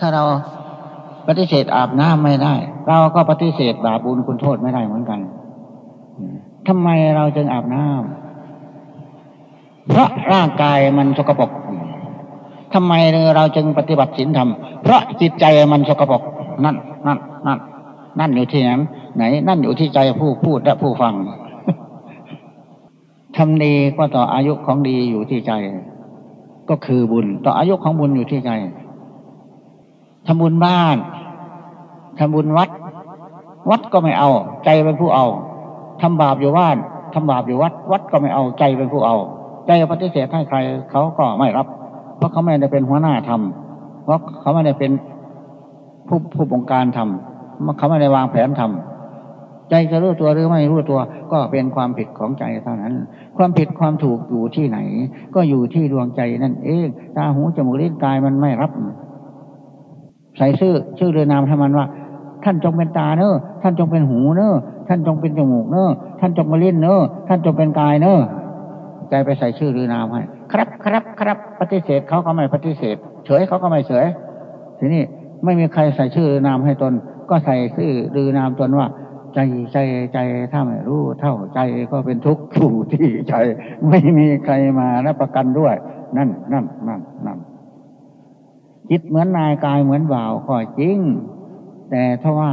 ถ้าเราปฏิเสธอาบน้ำไม่ได้ เราก็ปฏิเสธบาปบุญคุณโทษไม่ได้เหมือนกันทำไมเราจึงอาบน้ำเพราะร่างกายมันสกปรกทำไมเราจึงปฏิบัติศีลธรรม เพราะจิตใจมันสกปรกนั่นนั่นนั่นนั่นอยู่ที่นั้นไหน นั่นอยู่ที่ใจผู้พูดและผู้ฟังทำดีก็ต่ออายุของดีอยู่ที่ใจ ก็คือบุญ ต่ออายุของบุญอยู่ที่ใจ ทำบุญบ้านทำบุญวัด วัดก็ไม่เอา ใจเป็นผู้เอาทำบาปอยู่บ้านทำบาปอยู่วัด วัดก็ไม่เอาใจเป็นผู้เอา ใจปฏิเสธให้ใครเขาก็ไม่รับ เพราะเขาไม่ได้เป็นหัวหน้าทำเพราะเขาไม่ได้เป็นผู้ผู้บงการทำเขาไม่ได้วางแผนทำใจจะรู้ตัวหรือไม่รู้ตัว ก็เป็นความผิดของใจเท่านั้น ความผิดความถูกอยู่ที่ไหน ก็อยู่ที่ดวงใจนั่นเองตาหูจมูกลิ้นกายมันไม่รับ ใส่ชื่อ ชื่อเรือนามให้มันว่า ท่านจงเป็นตาเนอะท่านจงเป็นหูเนอะท่านจงเป็นจมูกเนอะท่านจงมาลิ้นเนอะท่านจงเป็นกายเนอะใจไปใส่ชื่อหรือนามให้ครับครับครับปฏิเสธเขาก็ไม่ปฏิเสธ เฉยเขาก็ไม่เฉยทีนี้ไม่มีใครใส่ชื่อเรือนามให้ตน ก็ใส่ชื่อหรือนามตนว่าใจใจใจถ้าไม่รู้เท่าใจก็เป็นทุกข์อยู่ที่ใจ ไม่มีใครมารับประกันด้วย นั่นนั่นนั่นนั่น จิตเหมือนนายกายเหมือนบ่าวก็จริง แต่ถ้าว่า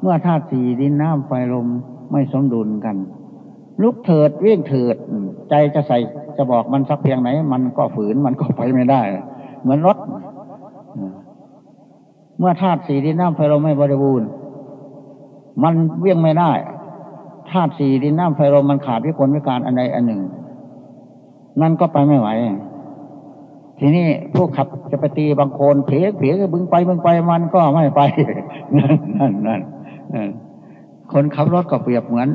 เมื่อธาตุสี่ดินน้ำไฟลมไม่สมดุลกัน ลุกเถิดเวี่ยงเถิด ใจจะใส่จะบอกมันสักเพียงไหน มันก็ฝืนมันก็ไปไม่ได้ เหมือนรถ เมื่อธาตุสี่ดินน้ำไฟลมไม่บริบูรณ์ มันเวี่ยงไม่ได้ธาตุสี่ดินน้ำไฟลมมันขาดวิกลวิการอันใดอันหนึ่งนั่นก็ไปไม่ไหว ทีนี้ผู้ขับจะไปตีบางคนเพียเพียบึงไปบึงไปมันก็ไม่ไปนั่นนั่นนั่นคนขับรถก็เปรียบเหมือน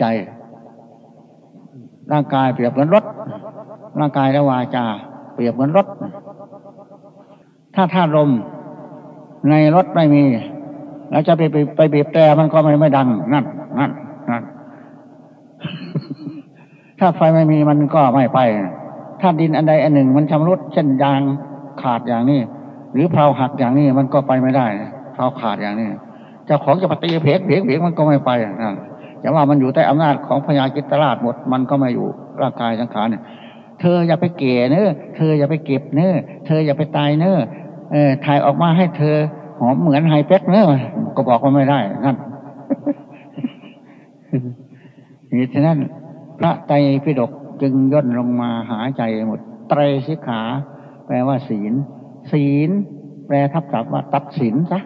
ใจ ร่างกายเปรียบเหมือนรถ ร่างกายและวาจา เปรียบเหมือนรถ ถ้าธาตุลมในรถไม่มี แล้วจะไปไปไปบีบแต่มันก็ไม่ไม่ดัง นั่นนั่นนั่นถ้าไฟไม่มีมันก็ไม่ไป ถ้าดินอันใดอันหนึ่งมันชำรุดเช่นยางขาดอย่างนี้ หรือเพลาหักอย่างนี้มันก็ไปไม่ได้เพลาขาดอย่างนี้เจ้าของจะปฏิเพกเพกเพกมันก็ไม่ไปนะแต่ว่ามันอยู่ใต้อำนาจของพญากิตราชหมดมันก็ไม่อยู่ร่างกายสังขารเนี่ย เธออย่าไปเก๋เนื้อเธออย่าไปเก็บเนื้อเธออย่าไปตายเนื้อเออถ่ายออกมาให้เธอหอมเหมือนไฮเป็กเนื้อก็บอกว่าไม่ได้นั่นนี่ฉะนั้นพระไตรปิฎก จึงย่นลงมาหาใจหมด ไตรสิกขา แปลว่าศีล ศีล แปลทับศัพท์ว่าตัดสินซะ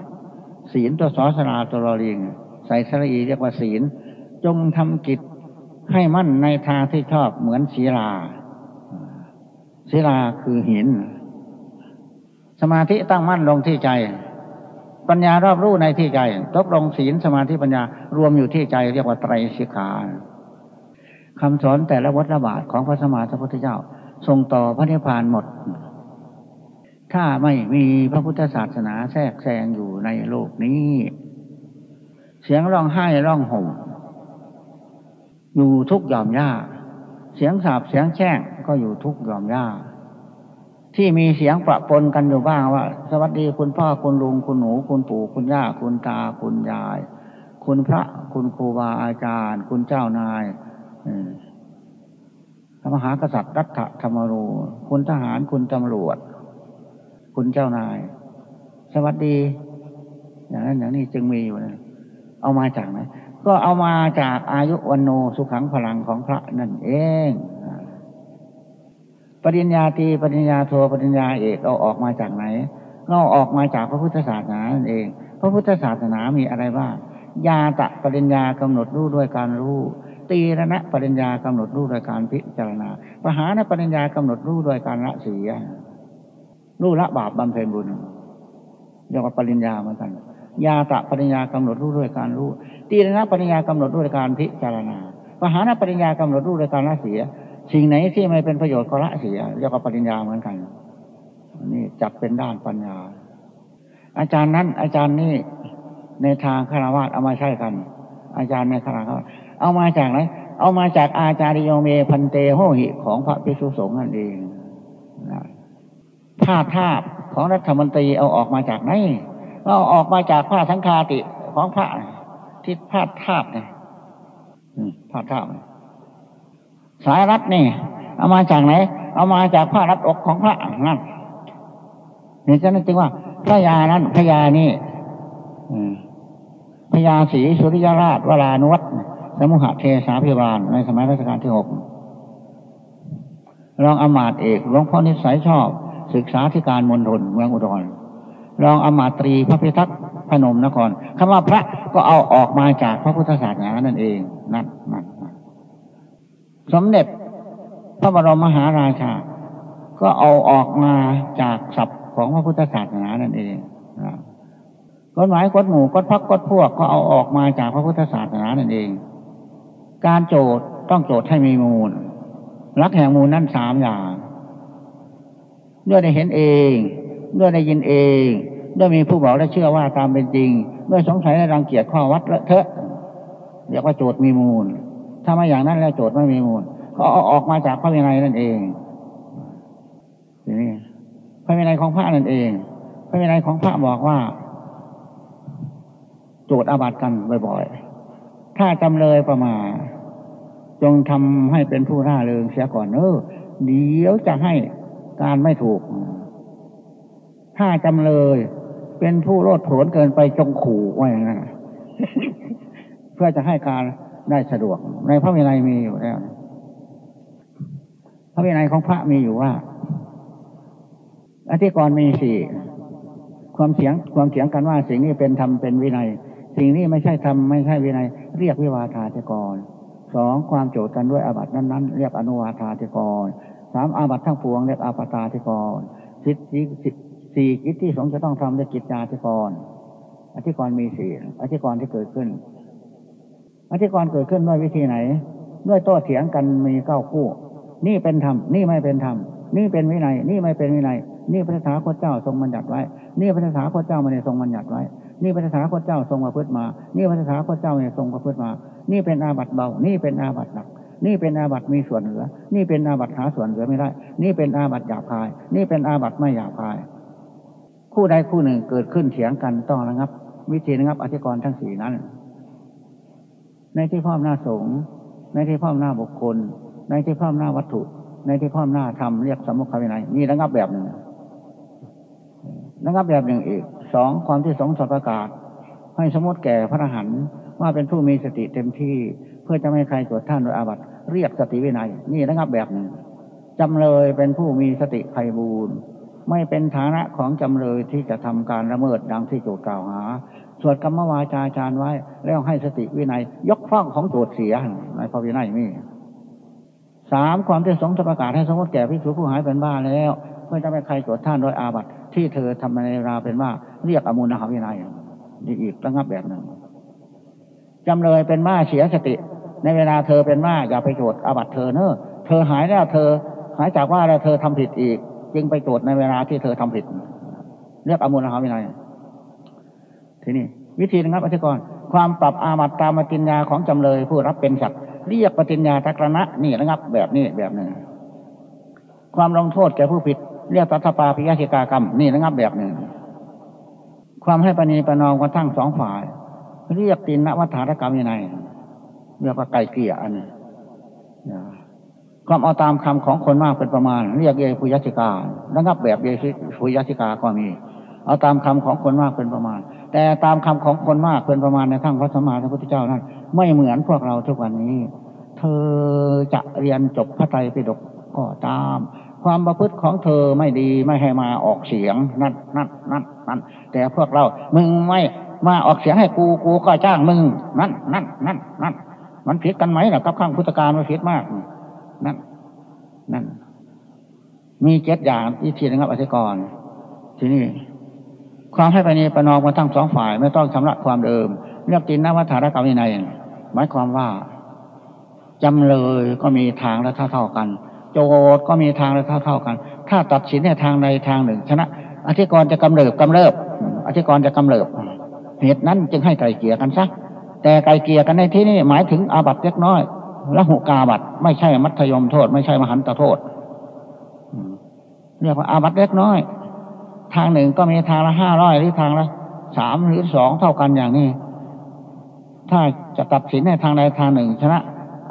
ศีลตัวสอสราตัวรอลิงใส่สระอีเรียกว่าศีล จงทำกิจให้มั่นในทางที่ชอบเหมือนศีลาศีลาคือหิน สมาธิตั้งมั่นลงที่ใจ ปัญญารอบรู้ในที่ใจ ตกลงศีลสมาธิปัญญารวมอยู่ที่ใจ เรียกว่าไตรสิกขา คำสอนแต่ละวัฏระบาทของพระสมมาสัพพุทธเจ้าทรงต่อพระนิพพานหมด ถ้าไม่มีพระพุทธศาสนาแทรกแซงอยู่ในโลกนี้ เสียงร้องไห้ร้องห่มอยู่ทุกยอมยาเสียงสาบเสียงแช่งก็อยู่ทุกยอมยาที่มีเสียงประปนกันอยู่บ้างว่า สวัสดีคุณพ่อคุณลุงคุณหนู คุณปู่คุณย่า คุณตาคุณยาย คุณพระคุณครูบาอาจารย์ คุณเจ้านาย พระมหากษัตริย์รัฐธรรมรูคุณทหารคุณตำรวจ คุณเจ้านาย สวัสดี อย่างนั้นอย่างนี้จึงมีอยู่นะเอามาจากไหนก็เอามาจากอายุวันโนสุขังพลังของพระนั่นเองปริญญาตีปริญญาโทปริญญาเอกเอาออกมาจากไหนเราออกมาจากพระพุทธศาสนานั่นเอง พระพุทธศาสนามีอะไรบ้าง ยาตะปริญญากำหนดรู้ด้วยการรู้ ตีระณะปริญญากำหนดรู้ด้วยการพิจารณาปหานปริญญากำหนดรู้ด้วยการละเสียรู้ละบาปบำเพ็ญบุญเรียกว่าปริญญาเหมือนกันยาตะปริญญากำหนดรู้ด้วยการรู้ตีนะปริญญากำหนดรู้ด้วยการพิจารณาปหานปริญญากำหนดรู้ด้วยการละเสีย สิ่งไหนที่ไม่เป็นประโยชน์ก็ละเสียเรียกว่าปริญญาเหมือนกันนี่จัดเป็นด้านปัญญา อาจารย์นั้น อาจารย์นี่ในทางคารวะเอามาใช้กัน อาจารย์ในคารวะ เอามาจากไหน เอามาจากอาจาริโยเมพันเตโหหิของพระภิกษุสงฆ์นั่นเองธาตุธาตุของรัฐมนตรีเอาออกมาจากไหนเอาออกมาจากผ้าสังฆาติของพระที่ผ้าทาบเนี่ยผ้าทาบสายรัดนี่ เอามาจากไหน เอามาจากผ้ารัดอกของพระนั่นนี่ฉะนั้นจึงว่าพระยานั้นพระยานี่พระยาศรีสุริยราชวรานุวัต สมุหเทสาพิบาลในสมัยรัชกาลที่หกรองอมาตเอกหลวงพ่อนิสัยชอบ ศึกษาธิการมณฑลเมืองอุดรรองอมาตรีพระพิทักษ์พนมนครคำว่าพระก็เอาออกมาจากพระพุทธศาสนานั่นเองนั่นนั่นสมเด็จพระบรมมหาราชา ก็เอาออกมาจากศัพท์ของพระพุทธศาสนานั่นเองกฎหมายกฎหมู่กฎพักกฎพวกก็เอาออกมาจากพระพุทธศาสนานั่นเอง การโจทย์ต้องโจทย์ให้มีมูลรักแห่งมูลนั่นสามอย่าง ด้วยได้เห็นเอง ด้วยได้ยินเอง ด้วยมีผู้บอกและเชื่อว่าตามเป็นจริง ด้วยสงสัยและรังเกียจข้อวัดละเถอะเรียกว่าโจทย์มีมูล ถ้าไม่อย่างนั้นแล้วโจทย์ไม่มีมูลก็เอาออกมาจากพระวินัยนั่นเองทีนี้พระวินัยของพระนั่นเอง พระวินัยของพระบอกว่า โจทย์อาบัติกันบ่อยๆ ถ้าจำเลยประมาจงทำให้เป็นผู้ร่าเริงเสียก่อนเออเดี๋ยวจะให้การไม่ถูก ถ้าจำเลยเป็นผู้โลดโผนเกินไปจงขู่ไว้นั้นเพื่อจะให้การได้สะดวก ในพระวินัยมีอยู่แล้วพระวินัยของพระมีอยู่ว่าอธิกรณ์มีสี่ความเสียงความเสียงกันว่าสิ่งนี้เป็นธรรมเป็นวินัย สิ่งนี้ไม่ใช่ธรรมไม่ใช่วินัย เรียกวิวาทาธิกรสองความโจทย์กันด้วยอาบัตินั้นๆ เรียกอนุวาทาธิกรสามอาบัติทั้งปวงเรียกอาปตาธิกรสิสี่สี่กิจที่สงจะต้องทำเรียกกิจจาธิกรอธิกรมีสี่อธิกรที่เกิดขึ้น อธิกรเกิดขึ้นด้วยวิธีไหน ด้วยโต้เถียงกันมีเก้าคู่ นี่เป็นธรรมนี่ไม่เป็นธรรมนี่เป็นวินัย นี่ไม่เป็นวินัย นี่พระสาคตเจ้าทรงบัญญัติไว้ นี่พระสาคตเจ้าไม่ได้ทรงบัญญัติไว้ นี่พระสาคตเจ้าทรงประพฤติมา นี่พระสาคตเจ้าไม่ได้ทรงประพฤติมา นี่เป็นอาบัติเบา นี่เป็นอาบัติหนัก นี่เป็นอาบัติมีส่วนเหลือ นี่เป็นอาบัติหาส่วนเหลือไม่ได้ นี่เป็นอาบัติหยาบคาย นี่เป็นอาบัติไม่หยาบคาย คู่ใดคู่หนึ่งเกิดขึ้นเถียงกันต้องระงับ วิธีระงับอธิกรณ์ทั้งสี่นั้น ในที่พ่อมหน้าสงฆ์ในที่พ่อมหน้าบุคคล ในที่พ่อมหน้าวัตถุ ในที่พ่อมหน้าธรรมเรียกสมุขวินัยนี่ระงับแบบหนึ่งระงับแบบหนึ่งอีก สองความที่สงสประกาศ ให้สมมติแก่พระอรหันต์ว่าเป็นผู้มีสติเต็มที่ เพื่อจะไม่ใครตรวจท่านโดยอาบัติเรียกสติวินัย นี่นะครับแบบหนึ่งจำเลยเป็นผู้มีสติไพบูรณ์ไม่เป็นฐานะของจำเลยที่จะทำการละเมิดดังที่โจทกล่าวหา สวดกรรมวาจาจารไว้ แล้วให้สติวินัย ยกฟ้องของโจทเสียในพระวินัยมีสามความที่สงฆ์ประกาศให้สมมติแก่พิสุผู้หายเป็นบ้าแล้ว เพื่อจะไม่ใครตรวจท่านโดยอาบัติ ที่เธอทำในราเป็นว่า เรียกอมูลนหวินัยนี่อีกระงับแบบหนึ่งจำเลยเป็นม้าเสียสติ ในเวลาเธอเป็นม้าอย่าไปโจทย์อาบัตเธอเนอะเธอหายแล้วเธอ หายจากว่าแล้วเธอทำผิดอีก จึงไปโจทย์ในเวลาที่เธอทำผิด เรียกอมูลหาวินัยทีนี้วิธีนะครับอธิกรความปรับอาบัตตามปฏิญญาของจำเลยผู้รับเป็นสัตว์เรียกปฏิญญาทักรณะนี่นะครับ แบบนี้แบบหนึ่งความลงโทษแก่ผู้ผิด เรียกตัทปาพิยาธิกากรรม นี่นะครับแบบหนึ่ง ความให้ปณีประนอมกันทั้งสองฝ่าย เรียกตินนวัฏฐานกรรมยังไงเรียกว่าไก่เกลี่ยอันนี้ความเอาตามคำของคนมากเป็นประมาณ เรียกเยพุยชิการะงับแบบเยพุยชิกาก็มี เอาตามคำของคนมากเป็นประมาณ แต่ตามคำของคนมากเป็นประมาณในทั้งพระสมมาพระพุทธเจ้านั้น ไม่เหมือนพวกเราทุกวันนี้ เธอจะเรียนจบพระไตรปิฎกก็ตาม ความประพฤติของเธอไม่ดีไม่ให้มาออกเสียงนั่นนั่นนั่นนั่นแต่พวกเรา มึงไม่มาออกเสียงให้กูกูก็จ้างมึงนั่นนั่นนั่นนั่นมันผิดกันไหมล่ะกับข้างพุทธการมันผิดมากนั่นนั่นมีเจ็ดอย่างที่ทีนะครับอธิกรทีนี้ความให้ไปนี้ประนอมกันทั้งสองฝ่ายไม่ต้องชำระความเดิม เรียกตินนวัฏารกรรมในหมายความว่าจำเลยก็มีทางและเท่าเท่ากัน โจทย์ก็มีทางและเท่าเท่ากัน ถ้าตัดสินในทางใดทางหนึ่ง ชนะ อธิกรจะกำเริบกำเริบอธิกรจะกำเริบ เหตุนั้นจึงให้ไกลเกี่ยกันซะแต่ไกลเกี่ยกันในที่นี้หมายถึงอาบัตเล็กน้อยละหุกาบัตไม่ใช่มัธยมโทษ ไม่ใช่มหันตโทษเรียกว่าอาบัตเล็กน้อย ทางหนึ่งก็มีทางละห้าร้อยหรือทางละสามหรือสองเท่ากันอย่างนี้ ถ้าจะตัดสินในทางใดทางหนึ่ง ชนะ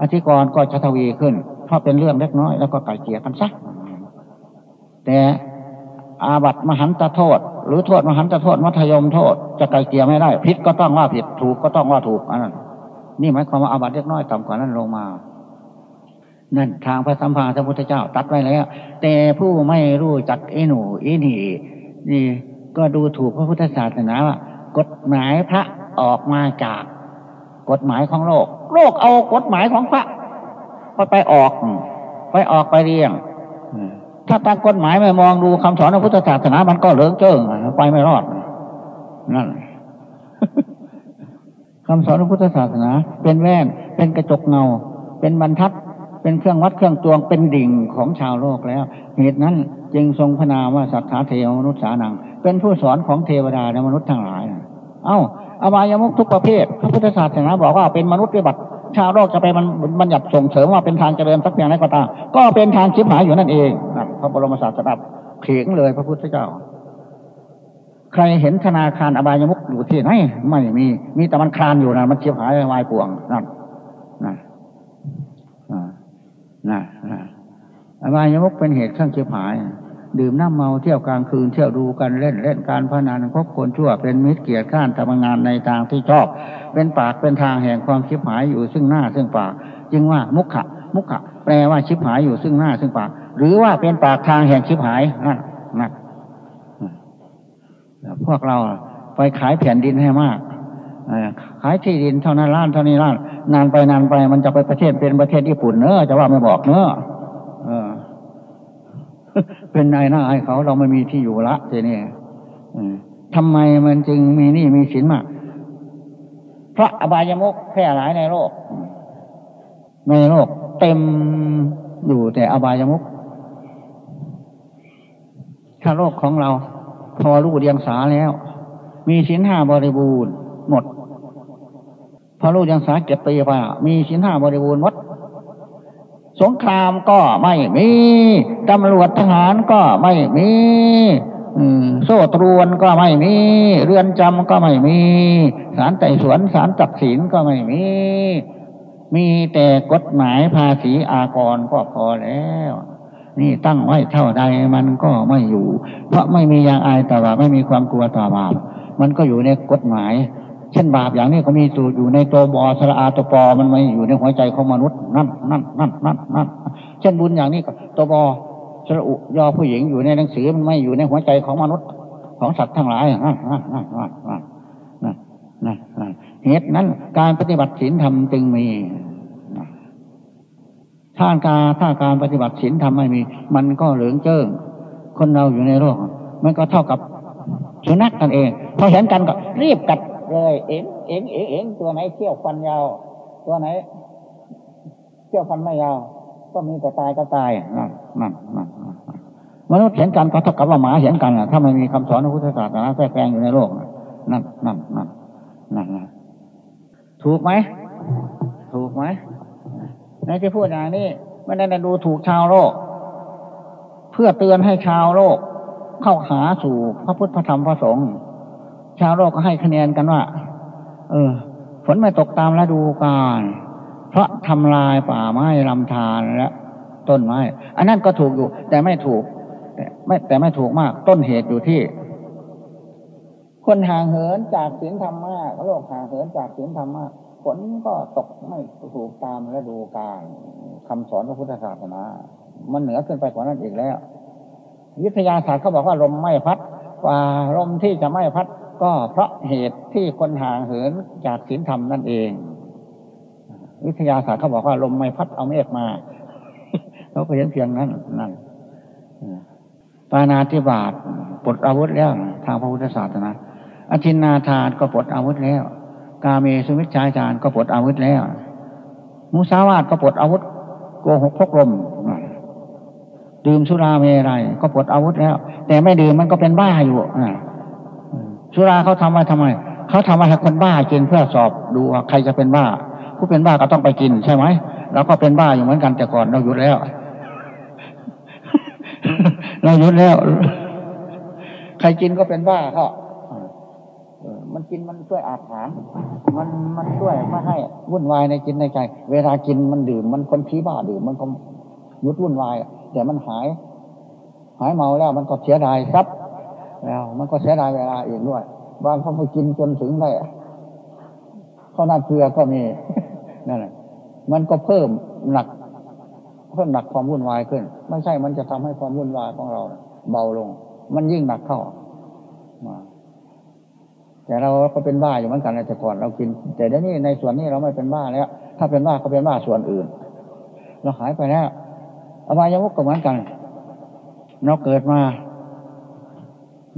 อธิกรก็จะทวีขึ้น เพราะเป็นเรื่องเล็กน้อยแล้วก็ไก่เกลี่ยกันซะแต่อาบัตมหันตโทษ หรือโทษมหันตโทษมัธยมโทษ จะไก่เกลี่ยไม่ได้ผิดก็ต้องว่าผิดถูกก็ต้องว่าถูกอันนั้นนี่หมายความว่าอาบัตเล็กน้อยต่ำกว่านั้นลงมา นั่นทางพระสัมมาสัมพุทธเจ้าตัดไว้แล้ว แต่ผู้ไม่รู้จักไอหนูไอ้นี่นี่ก็ดูถูกพระพุทธศาสนาว่ากฎหมายพระออกมาจาก กฎหมายของโลก โลกเอากฎหมายของพระ ไปไปออกไปออกไปเรียงถ้าตามกฎหมายไม่มองดูคำสอนของพุทธศาสนามันก็เลิงเจิ้งไปไม่รอดนั่นคำสอนของพุทธศาสนา เป็นแว่นเป็นกระจกเงา เป็นบรรทัด เป็นเครื่องวัดเครื่องตวงเป็นดิ่งของชาวโลกแล้ว เหตุนั้นจึงทรงพนามว่าสัทธาเทวมนุษย์สานัง เป็นผู้สอนของเทวดาและมนุษย์ทั้งหลาย เอ้า อบายมุกทุกประเภทพระพุทธศาสนาบอกว่าเป็นมนุษย์ปฏิบัติชาวโลกจะไปมันบัญญัติส่งเสริมว่าเป็นทางเจริญสักอย่างไรก็ตามก็เป็นทางชิบหายอยู่นั่นเองพระบรมศาสดาเขียงเลยพระพุทธเจ้า ใครเห็นธนาคารอบายมุกอยู่ที่ไหนไม่มีมีแต่มันคลานอยู่นะมันชิบหายวายป่วงนั่นนะนะนะอบายมุกเป็นเหตุเครื่องชิบหาย ดื่มน้ำเมาเที่ยวกลางคืนเที่ยวดูกันเล่นเล่นการพนันคบคนชั่วเป็นมิตรเกียรติข้านทำงานในทางที่ชอบ เป็นปากเป็นทางแห่งความชิบหายอยู่ซึ่งหน้าซึ่งปาก จึงว่ามุขะมุขะแปลว่าชิบหายอยู่ซึ่งหน้าซึ่งปาก หรือว่าเป็นปากทางแห่งชิบหายนั่นนั่นพวกเราไปขายแผ่นดินให้มากขายที่ดินเท่านั้นล้านเท่านี้ล้านนานไปนานไปมันจะไปประเทศเป็นประเทศญี่ปุ่นเนอะจะว่าไม่บอกเนอะ เป็นนายหน้าให้เขาเราไม่มีที่อยู่ละทีนี้ทำไมมันจึงมีนี่มีสินมาก พระอบายมุกแพร่หลายในโลก ในโลก เต็มอยู่แต่อบายมุกถ้าโลกของเรา พอรู้เดียงสาแล้ว มีสินห้าบริบูรณ์หมด พอรู้เดียงสาเก็บตีไปมีสินห้าบริบูรณ์หมด สงครามก็ไม่มีตำรวจทหารก็ไม่มีโซ่ตรวนก็ไม่มี เรือนจำก็ไม่มีศาลไต่สวนศาลตัดสินก็ไม่มี มีแต่กฎหมายภาษีอากรก็พอแล้ว นี่ตั้งไว้เท่าใดมันก็ไม่อยู่ เพราะไม่มียางอายต่อบาปไม่มีความกลัวต่อบาปมันก็อยู่ในกฎหมาย เช่นบาปอย่างนี้ก็มีตัวอยู่ในตัวบอสระอาตัวปอมันไม่อยู่ในหัวใจของมนุษย์นั่นนั่นนั่นนั่นนั่นเช่นบุญอย่างนี้ก็ตัวบอสระอุยอผู้หญิงอยู่ในหนังสือมันไม่อยู่ในหัวใจของมนุษย์ของสัตว์ทั้งหลายนั่นนั่นนั่นนั่นนั่นนั่นนั่นเหตุนั้นการปฏิบัติศีลธรรมจึงมีถ้าการถ้าการปฏิบัติศีลธรรมไม่มี มันก็เหลืองเจิ้งคนเราอยู่ในโลกมันก็เท่ากับสุนัขกันเองพอเห็นกันก็รีบกัด เลย เอ็งเอ็งเอ็งเอ็งตัวไหนเที่ยวฟันยาว ตัวไหนเที่ยวฟันไม่ยาว ก็มีแต่ตายก็ตายนั่นนั่นนั่นมนุษย์เห็นกันก็เท่ากับว่าหมาเห็นกันถ้าไม่มีคำสอนของพุทธศาสนาแทรกแซงอยู่ในโลกนั่นนั่นนั่นนั่นถูกไหมถูกไหมในที่พูดอย่างนี้ไม่ได้ดูถูกชาวโลก เพื่อเตือนให้ชาวโลก เข้าหาสู่พระพุทธธรรมพระสงฆ์ ชาวโลกก็ให้คะแนนกันว่า เออ ฝนไม่ตกตามฤดูกาลเพราะทำลายป่าไม้ลำธารและต้นไม้ อันนั้นก็ถูกอยู่ แต่ไม่ถูกแต่ไม่แต่ไม่ถูกมาก ต้นเหตุอยู่ที่ คนห่างเหินจากศีลธรรมมากโลกห่างเหินจากศีลธรรมมากฝนก็ตกไม่ถูกตามฤดูกาลคำสอนพระพุทธศาสนามันเหนือขึ้นไปกว่านั้นอีกแล้ว วิทยาศาสตร์เขาบอกว่าลมไม่พัดว่าลมที่จะไม่พัด ก็เพราะเหตุที่คนห่างเหินจากศีลธรรมนั่นเอง วิทยาศาสตร์เขาบอกว่าลมไม่พัดเอาเมฆมาเขาก็เห็นเพียงนั้นนั่นปานาธิบาตปลดอาวุธแล้ว ทางพระพุทธศาสนาอธินาทานก็ปลดอาวุธแล้ว กาเมสุวิชายจารก็ปลดอาวุธแล้ว มุสาวาตก็ปลดอาวุธโกหกพกลมดื่มสุราเมรัยก็ปลดอาวุธแล้ว แต่ไม่ดื่มมันก็เป็นบ้าอยู่นะ สุราเขาทำไว้ทำไมเขาทำไว้ให้คนบ้ากินเพื่อสอบดูว่าใครจะเป็นบ้า ผู้เป็นบ้าก็ต้องไปกินใช่ไหมเราก็เป็นบ้าอยู่เหมือนกันแต่ก่อนเราหยุดแล้ว เราหยุดแล้ว ใครกินก็เป็นบ้าเขาเออมันกินมันช่วยอาหารมันมันช่วยไม่ให้วุ่นวายในกินในใจ เวลากินมันดื่ม มันคนขี้บ้าดื่มมันก็ยุดวุ่นวายแต่มันหาย หายเมาแล้วมันก็เสียดายทรัพย์ แล้วมันก็เสียดายเวลาอีกด้วย บางคนไปกินจนถึงได้ข้าวหน้าเกลือก็มีนั่นแหละมันก็เพิ่มหนัก เพิ่มหนักความวุ่นวายขึ้น ไม่ใช่มันจะทำให้ความวุ่นวายของเรา เบาลง มันยิ่งหนักเข้ามาแต่เราก็เป็นบ้าอยู่เหมือนกันในแต่ก่อนเรากิน แต่เดี๋ยวนี้ในส่วนนี้เราไม่เป็นบ้าแล้ว ถ้าเป็นบ้าก็เป็นบ้าส่วนอื่น เราหายไปแล้วอบายมุกก็เหมือนกัน เราเกิดมา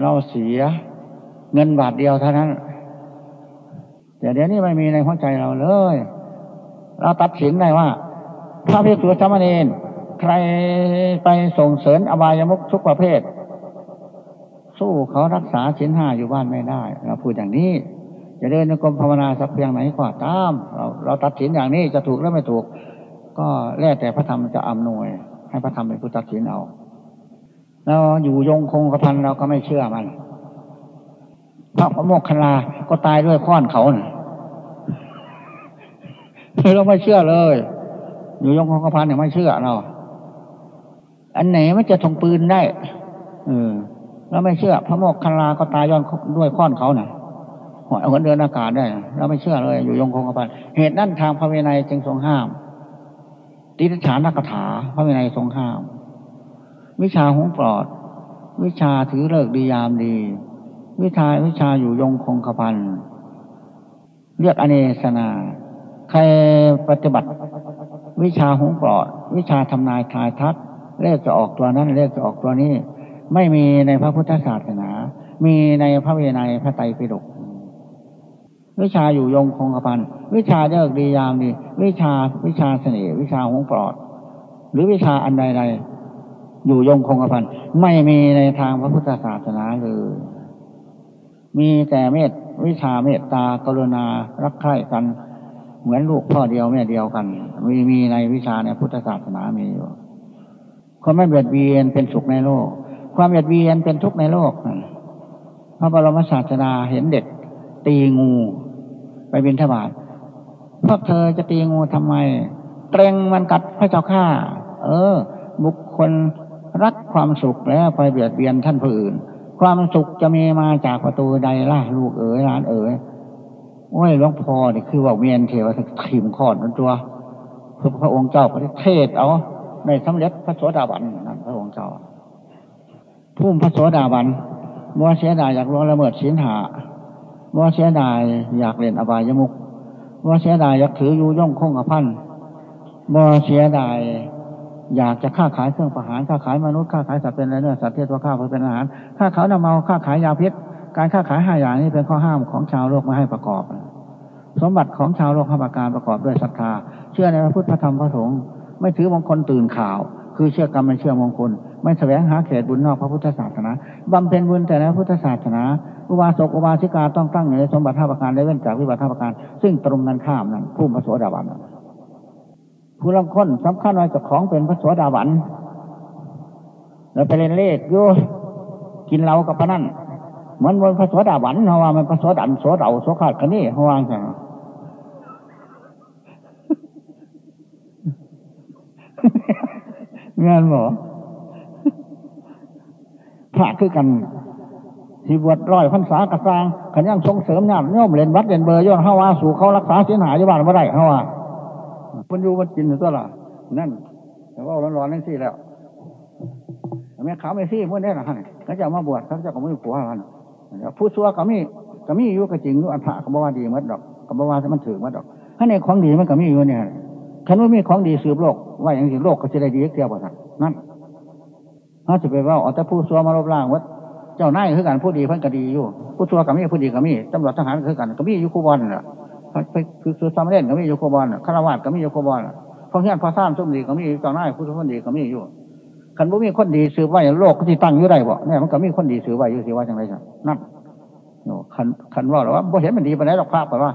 เราเสียเงินบาทเดียวเท่านั้น แต่เดี๋ยวนี้ไม่มีในหัวใจเราเลย เราตัดสินได้ว่าพระภิกษุสามเณรใครไปส่งเสริญอบายมุกทุกประเภท สู้เขารักษาศีลห้าอยู่บ้านไม่ได้เราพูดอย่างนี้จะเดินในกรมภาวนาสักเพียงไหนก็ตาม เราเราตัดสินอย่างนี้จะถูกหรือไม่ถูก ก็แล้วแต่พระธรรมจะอำนวย ให้พระธรรมเป็นผู้ตัดสินเอา เราอยู่ยงคงกระพันเราก็ไม่เชื่อมันพระพระโมกขลาก็ตายด้วยข้อนเขานะเราไม่เชื่อเลย อยู่ยงคงกระพันเนี่ยไม่เชื่อเราอันไหนมันจะทงปืนได้ เออเราไม่เชื่อ พระโมกขลาก็ตายย้อนด้วยข้อนเขาน่ะหัวเดินอากาศได้ เราไม่เชื่อเลย อยู่ยงคงกระพันเหตุนั้นทางพระเวไนจึงทรงห้ามติฐานนักถาพระเวไนทรงห้าม วิชาหงปลอด วิชาถือเลิกดียามดี วิชาวิชาอยู่ยงคงกระพันเรียกอเนสนา ใครปฏิบัติ วิชาหงปลอด วิชาทำนายทายทักเลขจะออกตัวนั้นเลขจะออกตัวนี้ ไม่มีในพระพุทธศาสนา มีในพระเวไนพระไตรปิฎกวิชาอยู่ยงคงกระพัน วิชาเลิกดียามดี วิชาวิชาเสน่ห์วิชาหงปลอด หรือวิชาอันใดๆ อยู่ยงคงกระพันไม่มีในทางพระพุทธศาสนาเลย มีแต่เมตวิชาเมตตากรุณารักใคร่กัน เหมือนลูกพ่อเดียวแม่เดียวกัน มีมีในวิชาในพุทธศาสนามีอยู่ความไม่เบียดเบียนเป็นสุขในโลก ความเบียดเบียนเป็นทุกข์ในโลกพระบรมศาสดาเห็นเด็ก ตีงู ไปบินทบาทพวกเธอจะตีงูทำไม เกรงมันกัดพระเจ้าข้า เออ บุคคล รักความสุขแล้วไปเบียดเบียนท่านผู้อื่น ความสุขจะมีมาจากประตูใดล่ะลูกเอ๋ยหลานเอ๋ยโอ้ยหลวงพ่อนี่คือว่าเวียนเทวะขีมขอดนั่นตัวพระพระองค์เจ้าประเทศเอาในสำเร็จพระโสดาบันนั่นพระองค์เจ้าพุ่มพระโสดาบันมัวเสียดายอยากล่วงละเมิดศีลหามัวเสียดายอยากเล่นอบายมุกมัวเสียดายอยากถืออยู่ย่องคงกระพันมัวเสียดาย อยากจะค้าขายเครื่องประหารค้าขายมนุษย์ค้าขายสัตว์เป็นเนื้อสัตว์เทศว่าข้าวเพื่อเป็นอาหารค้าเขานำเมาค้าขายยาพิษ การค้าขายห้าอย่างนี้เป็นข้อห้ามของชาวโลกไม่ให้ประกอบ สมบัติของชาวโลกห้าประการประกอบด้วยศรัทธา เชื่อในพระพุทธธรรมพระสงฆ์ไม่ถือมงคลตื่นข่าว คือเชื่อกรรมไม่เชื่อมงคล ไม่แสวงหาเขตบุญนอกพระพุทธศาสนาบำเพ็ญบุญแต่ในพระพุทธศาสนาอุบาสกอุบาสิกาต้องตั้งอยู่ในสมบัติห้าประการได้เว้นจากวิบัติห้าประการ ซึ่งตรงกันข้ามนั้นผู้พระโสดาบัน ผู้ลังคนสำคัญว่าจะของเป็นพระโสดาบันเราไปเล่นเลขโยกินเหล้ากับพนันเหมือนวันพระโสดาบันเพราะว่ามันพระโสดันโสเดาโสขาดกันนี่เพราะว่าไงงานหมอพระคือกันที่บวชร้อยพรรษากระซางขันยังส่งเสริมญาติโยมเรียนวัดเรียนเบอร์ย้อนเข้าว่าสู่เขารักษาเสียหายอยู่บ้านเมื่อไรเข้าว่า มันอยู่มันกินอยู่ตัวละนั่น แต่ว่าร้อนๆนั่นสิแล้วแม่ขาวไม่ซี่มื่อนี้นะฮะเขาจะมาบวชเขาจะก็ไม่ผัวกันผู้ซัวก็มีก็มีอยู่ก็จริงอยู่อันพระก็บอกว่าดีมัดดอกก็บอกว่ามันถือมัดดอกถ้าในของดีมันก็มีอยู่เนี่ยคันว่ามีของดีสืบโลก ว่าอย่างนี้โลกก็จะได้ดีเทียบกันนั่นเขาจะไปว่าเอแต่ผู้ซัวมาลบล้างวัดเจ้านายคือกันผู้ดีเพิ่นก็ดีอยู่ ผู้ซัวก็มีผู้ดีก็มีตำรวจทหารคือกันก็มีอยู่คู่บอลน่ะ คือคือซ้ำเล่นก็มีอยู่คู่บอลคารวะก็มีอยู่คู่บอลพอเฮียนพอสร้างสมดีก็มีเจ้านาผู้ทุนดีก็มีอยู่คันบ่มีคนดีสืบไว้โลกที่ตั้งอยู่ได้บ่เนี่ยมันก็มีคนดีสืบไว้อยู่สิว่าจังไรสักนั่นคันคันว่าหรอว่าบ่เห็นมันดีไปไหนหรอกภาพไปว่า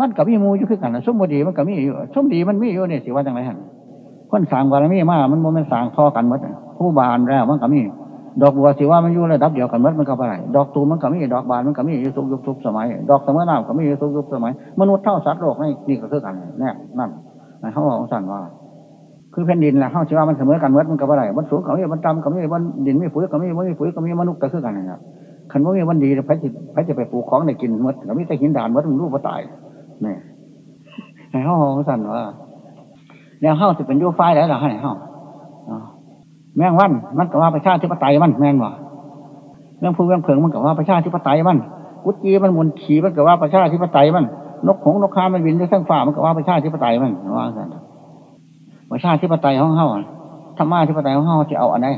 มันก็มีมูอยู่คือกันนะสมดีมันก็มีอยู่สมดีมันมีอยู่เนี่ยสิว่าจังไรฮะคนสางบารมีมามันโมเมนสางทอกันหมดผู้บานแล้วมันก็มี ดอกบัวสิว่ามันอยู่ระดับเดียวกันเมื่อมันก็อะไรดอกตูมมันก็มีดอกบานมันก็มีอยู่ทุกยุคทุกสมัย ดอกเสมอหน้าก็มีอยู่ทุกยุคสมัยมนุษย์เท่าสัตว์โลกนี่นี่ก็คือกันแน่นั่นเขาบอกสั่นว่า คือแผ่นดินแหละเขาสิว่ามันเสมอกันเมื่อมันก็อะไรมันสูงก็มีมันต่ำก็มีมันดินไม่ปุ๋ยก็มีมันไม่ปุ๋ยก็มีมนุษย์ก็คือกันนะครับคันว่ามีวันดีพระจิตพระจะไปปลูกของในกินเมื่อก็มีแต่หินด่านเมื่อมันรูปตายนี่ให้เขาบอกสั่นว่าแล้วเขาจะเป็นยูไฟแล้วหรอให้เขา แมงวันมันก็ว่าประชาธิปไตยมันแม่นวะแมงพูแมงเผิงมันก็ว่าประชาธิปไตยมันกุจีมันมุนขี่มันก็ว่าประชาธิปไตยมันนกหงนกค้ามันบินด้วยข้างฟ้ามันก็ว่าประชาธิปไตยมันว่ากันประชาธิปไตยของเขาธรรมะธิปไตยของเขาจะเอาอันไหน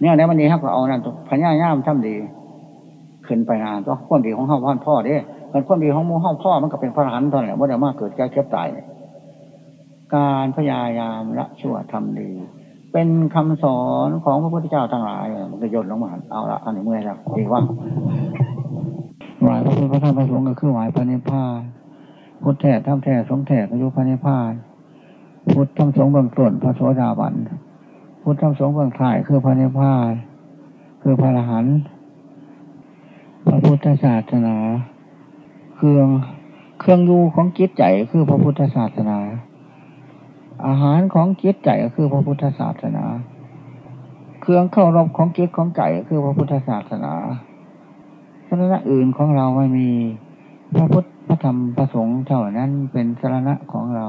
เนี่ยในวันนี้ครับก็เอานั่นพญาย่ามทำดี ขึ้นไปนานก็ความดีของเขาพ่อพ่อเด้กันความดีของมูเขาพ่อมันก็เป็นพระอรหันต์ตอนนี้ว่าเดี๋ยวมาเกิดแก่เก็บตาย การพยายามละชั่วทำดี เป็นคำสอนของพระพุทธเจ้าทั้งหลายมันก็ยนลงมาเอาละอันนี้เมื่อยแล้วดีว่าหมายพระพุทธพระธรรมพระสงฆ์ก็คือหมายพระนิพพานพุทธแท้ทำแท้สงแท้ก็อยู่พระนิพพานพุทธธรรมสงฆ์เบื้องต้นพระโสดาบันพุทธธรรมสงฆ์เบื้องท้ายคือพระนิพพานคือพระอรหันต์พระพุทธศาสนา เครื่องเครื่องยูของจิตใจคือพระพุทธศาสนา อาหารของจิตใจก็คือพระพุทธศาสนา เครื่องเข้ารบของจิตของใจก็คือพระพุทธศาสนาสาระอื่นของเราไม่มี พระพุทธพระธรรมพระสงฆ์เท่านั้นเป็นสาระของเรา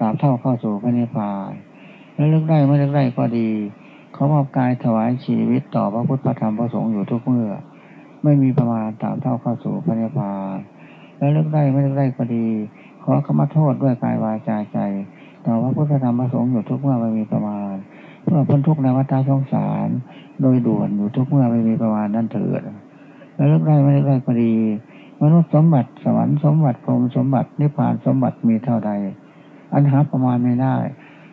ตราบเท่าเข้าสู่พระนิพพานแล้วเลือกได้ไม่เลือกได้ก็ดี เขามอบกายถวายชีวิตต่อพระพุทธพระธรรมพระสงฆ์อยู่ทุกเมื่อ ไม่มีประมาณตามเท่าเข้าสู่พระนิพพานแล้วเลือกได้ไม่เลือกได้ก็ดี ขอขมาโทษด้วยกายวาจาใจต่อพระพุทธธรรมประสงค์อยู่ทุกเมื่อไม่มีประมาณ เพื่อพ้นทุกข์ในวัฏสงสาร โดยด่วนอยู่ทุกเมื่อไม่มีประมาณนั่นเถิดแล้วเลิกได้ไม่เลิกได้ก็ดีมนุษย์สมบัติสวรรค์สมบัติพรหมสมบัตินิพพานสมบัติมีเท่าใด อันหาประมาณไม่ได้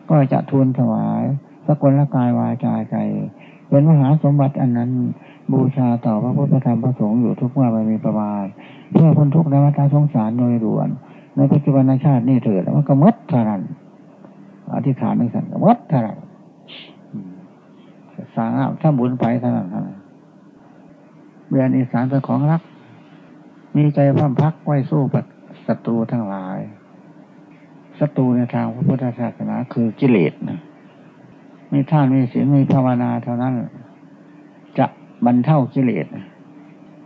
ก็จะทูลถวายสกุลละกายวาจาใจเป็นมหาสมบัติอันนั้น บูชาต่อพระพุทธธรรมประสงค์อยู่ทุกเมื่อไม่มีประมาณ เพื่อพ้นทุกข์ในวัฏสงสารโดยด่วน ในปัจจุบันชาตินี่เถิดมันก็มดเท่านั้นอธิษฐานไม่สั่นก็มดเท่านั้นสร้างถ้าบุญไปเท่านั้นเบียนอีสานเป็นของรัก มีใจพร่ำพักไว้สู้ปัศัตรูทั้งหลายศัตรูในทางพระพุทธศาสนาคือกิเลสนะมีท่านมีศีลมีภาวนาเท่านั้น จะบรรเทากิเลส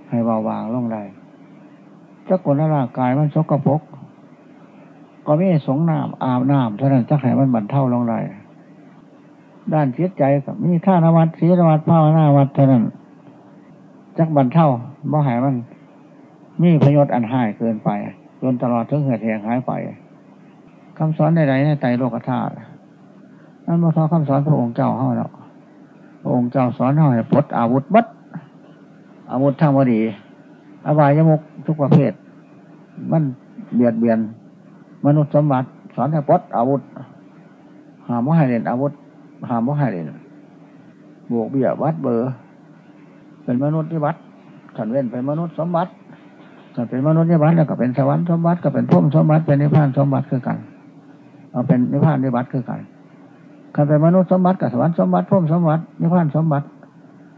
ให้เบาบางลงได้ถ้ากลร่างกายมันสกปรก ก็ม่สงน้ำอาบน้ำเท่านั้นจะให้มันบรรเทาลงได้ด้านเสียใจกับมีท่านวัดศีลวัดภาวนาวัดเท่านั้นจักบรรเทาบ่หายมัน มีประโยชน์อันหายเกินไป จนตลอดถึงเหตุแห่งหายไปคำสอนใดๆในใจโลกธาตุนั่นมาทอคำสอนพระองค์เจ้าเฮาแล้วพระองค์เจ้าสอนเฮาให้ปลดอาวุธบัดอาวุธทางวดี อบายยมุกทุกประเภท มันเบียดเบียน มนุษย์สมบัติ สอนให้ปดอาวุธ หามว่าให้เล่นอาวุธ หามว่าให้เล่นบวกเบี้ยวัดเบอร์ เป็นมนุษย์ที่วัดขันเว้นเป็นมนุษย์สมบัติถ้าเป็นมนุษย์นิบัตแล้วก็เป็นสวรรค์สมบัติก็เป็นพุ่มสมบัติเป็นนิพพานสมบัติคือกัน เอาเป็นนิพพานนิบัติคือกันถ้าเป็นมนุษย์สมบัติกับสวรรค์สมบัติพุ่มสมบัตินิพพานสมบัติ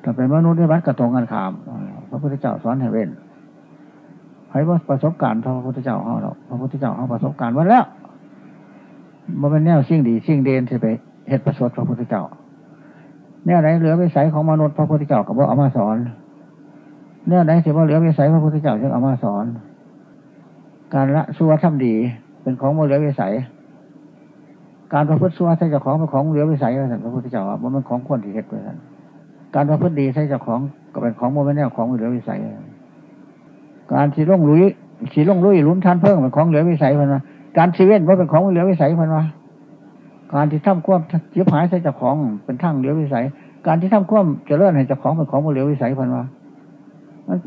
ถ้าเป็นมนุษย์นิบัตกับตรงกันข้ามพระพุทธเจ้าสอนให้เว้น ให้ว่าประสบการณ์พระพุทธเจ้าเขาเราพระพุทธเจ้าเขาประสบการณ์มาแล้วมันเป็นแนวสิ่งดีสิ่งเด่นที่ไปเหตุประสบพระพุทธเจ้าแนวไหนเหลือวิสัยของมนุษย์พระพุทธเจ้ากับว่าเอามาสอนแนวไหนที่ว่าเหลือวิสัยพระพุทธเจ้าจึงเอามาสอน การละชั่วทำดีเป็นของเหลือวิสัย การประพฤติชั่วใช่เจ้าของเป็นของเหลือวิสัยพระพุทธเจ้าว่ามันของคนที่เหตุด้วยท่านการประพฤติดีใช่เจ้าของก็เป็นของโมเป็นแนวของเหลือวิสัย การสีล่งลุยสีล่งลุยลุ้นท่านเพิ่งเป็นของเหลือวิสัยพันวะการชีวิตว่าเป็นของเหลือวิสัยพันวะการที่ทำควบเจียบหายใส่เจ้าของเป็นทั้งเหลือวิสัย การที่ทำควบเจริญให้เจ้าของเป็นของเหลือวิสัยพันวะมัน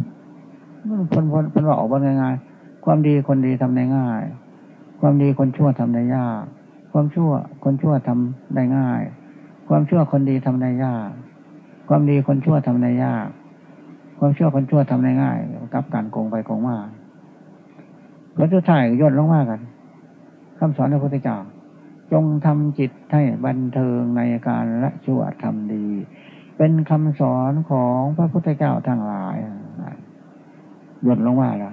มันพันพันพันว่าออกมาง่ายๆความดีคนดีทำได้ง่าย ความดีคนชั่วทำได้ยาก ความชั่วคนชั่วทำได้ง่าย ความชั่วคนดีทำได้ยาก ความดีคนชั่วทำได้ยาก ความเชื่อคนชั่วทำได้ง่ายกับการโกงไปโกงมาพระเจ้าชายย่นลงมากันคำสอนพระพุทธเจ้าจงทำจิตให้บันเทิงในการละชั่วทำดี เป็นคำสอนของพระพุทธเจ้าทั้งหลายหยดลงมาแล้ว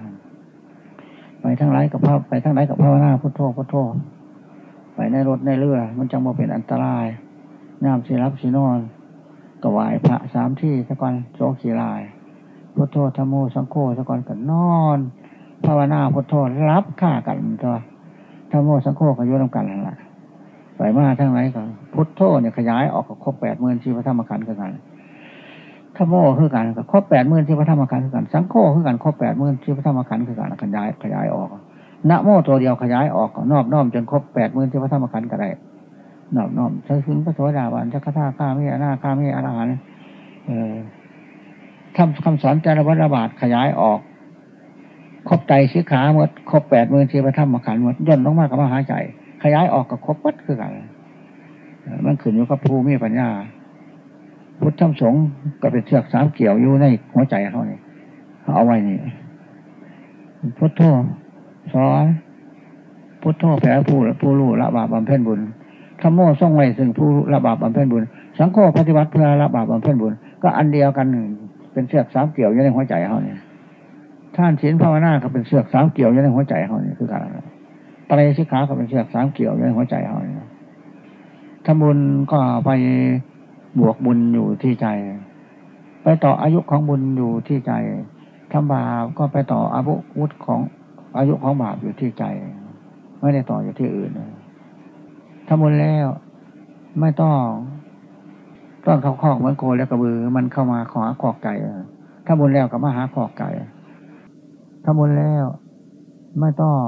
ไปทั้งไรกับพระไปทั้งไรกับพระวนาพุทโธพุทโธไปในรถในเรือ มันจังมาเป็นอันตรายงามสีรับสีนอนกวายพระสามที่สะก่อนโสขีลาย พุทโธธโมสังโฆสะก่อนกันนอน ภาวนาพุทโธรับฆ่ากันตัวธโมสังโฆก็ยุ่งกันนั่นแหละไปมาทั้งไรก็พุทโธเนี่ยขยายออกกับครบแปดหมื่นชีพระธรรมขันธ์กันธโมคือกันกับครบแปดหมื่นชีพระธรรมขันธ์กัน สังโฆคือกันครบแปดหมื่นชีพระธรรมขันธ์คือกันขยายขยายออกนะโมตัวเดียวขยายออกนอบน้อมจนครบแปดหมื่นชีพระธรรมขันธ์ก็ได้นอบน้อมใช้ถึงพระโสดาบันจักรท่าข้ามีอนาข้ามีอรหันต์ ทำคำสอนจารวัตรบาทขยายออก ครบใจสีขาหมดครบแปดมื่นชีพระธรรมขันธ์หมดย่นลงมากกับมหาใจ ขยายออกกับครบวัดคือกันมันขึ้นอยู่กับภูมิปัญญา พุทธธรรมสงฆ์ก็เป็นเชือกสามเกี่ยวอยู่ในหัวใจเขานี่เอาไว้นี่พุทโธสอนพุทโธแผ่ผู้ผู้รู้ละบาปบำเพ็ญบุญธรรมโมส่งไว้ซึ่งผู้ละบาปบำเพ็ญบุญ สังโฆปฏิบัติเพื่อละบาปบำเพ็ญบุญ ก็อันเดียวกัน เป็นเชือกสามเกี่ยวอยู่ในหัวใจเขาเนี่ยท่านศีลภาวนาก็เป็นเชือกสามเกี่ยวอยู่ในหัวใจเขาเนี่ยคือการปริสิกขาก็เป็นเชือกสามเกี่ยวอยู่ในหัวใจเขาเนี่ยทำบุญก็ไปบวกบุญอยู่ที่ใจ ไปต่ออายุของบุญอยู่ที่ใจทำบาปก็ไปต่ออาวุธของอายุของบาปอยู่ที่ใจ ไม่ได้ต่ออยู่ที่อื่นทำบุญแล้วไม่ต้อง ต้องเข้าคอกเหมือนโคแล้วกระบือ มันเข้ามาขอขอกไก่ถ้าบุญแล้วก็มาหาขอกไก่ถ้าบุญแล้วไม่ต้อง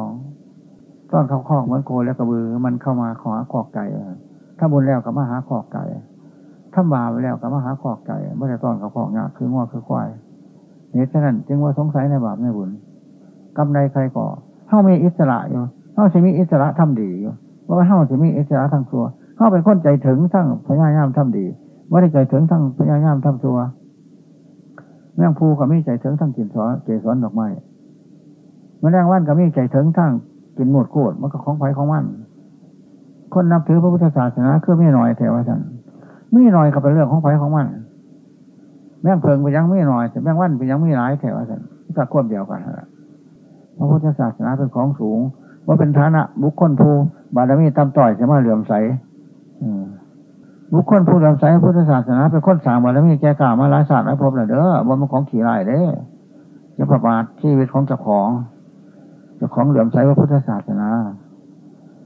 ต้องเข้าคอกเหมือนโคแล้วกระบือ มันเข้ามาขอขอกไก่ถ้าบุญแล้วก็มาหาขอกไก่ถ้าบาปแล้วก็มาหาขอกไก่ไม่ได้ต้อนเขาขอกงาคือง้อคือควายเหตุฉะนั้นจึงว่าสงสัยในบาปในบุญกำไรใครก่อเท่ามีอิสระอยู่เท่าจะมีอิสระทำดีอยู่ว่าเท่าจะมีอิสระทางตัวเข้าเป็นคนใจถึงทั้งพญายามทำดี ว่าได้ใจถึงทั้งพญายามทำตัวแมงภูก็มีใจถึงทั้งกินสอนเกสรดอกไม้แมลงวันก็มีใจถึงทั้งกินหมดโกดมันก็ของไผ่ของมันคนนับถือพระพุทธศาสนาคือไม่หน่อยแต่ว่าท่านไม่หน่อยก็เป็นเรื่องของไผ่ของมันแมงเพิงไปยังไม่หน่อยแต่แมงวันไปยังไม่ร้ายแต่ว่าท่านก็ควบเดียวกันพระพุทธศาสนาเป็นของสูงว่าเป็นฐานะบุคคลผู้บารมีตำต่อยจะมาเหลื่อมใส บุคคลผู้เหลื่อมใสพุทธศาสนาเป็นคนสามบารมีแก่กล่าวมาลายศาสตร์และพบเลยเด้อว่ามันของขี่ไล่เด้จะประมาทชีวิตของเจ้าของเจ้าของเหลื่อมใสว่าพุทธศาสนา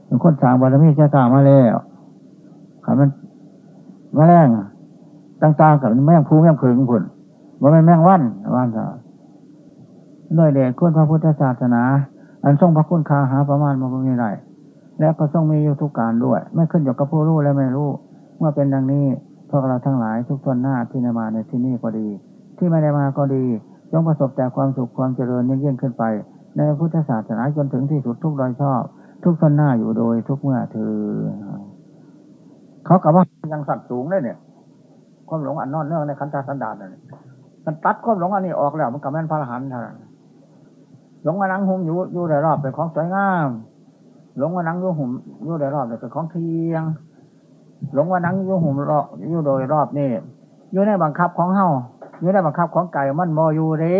เป็นคนสามบารมีแก่กล่าวมาแล้วขามันแมลงต่างๆกับแมงผู้แมงเพิงผุนว่ามันแมงวันวันสะด้วยเดชคุณพระพุทธศาสนา อันทรงพระคุณคาหาประมาณมาไม่มีไรและก็ทรงมีอยู่ทุกการด้วย ไม่ขึ้นอยู่กับผู้รู้และไม่รู้ เมื่อเป็นดังนี้พวกเราทั้งหลายทุกทนหน้าที่ได้มาในที่นี้ก็ดี ที่ไม่ได้มาก็ดีจงประสบแต่ความสุขความเจริญยิ่งยิ่งขึ้นไป ในพุทธศาสนาจนถึงที่สุดทุกโดยชอบ ทุกทนหน้าอยู่โดยทุกเมื่อเธอเขากลับว่ายังสัตว์สูงเลยเนี่ยความหลงอันนอนเนื่องในขันธสันดานเนี่ยมันตัดความหลงอันนี้ออกแล้ว มันกับแม่นพระอรหันต์เท่านั้นหลงมานังหุ่มอยู่อยู่ในรอบเป็นของสวยงาม หลงมานังอยู่หุ่มอยู่ในรอบเป็นของเทียง หลงมานั่งอยู่หุ่มรอบอยู่โดยรอบนี่อยู่ในบังคับของเฮาอยู่ในบังคับของไก่มันมออยู่เด้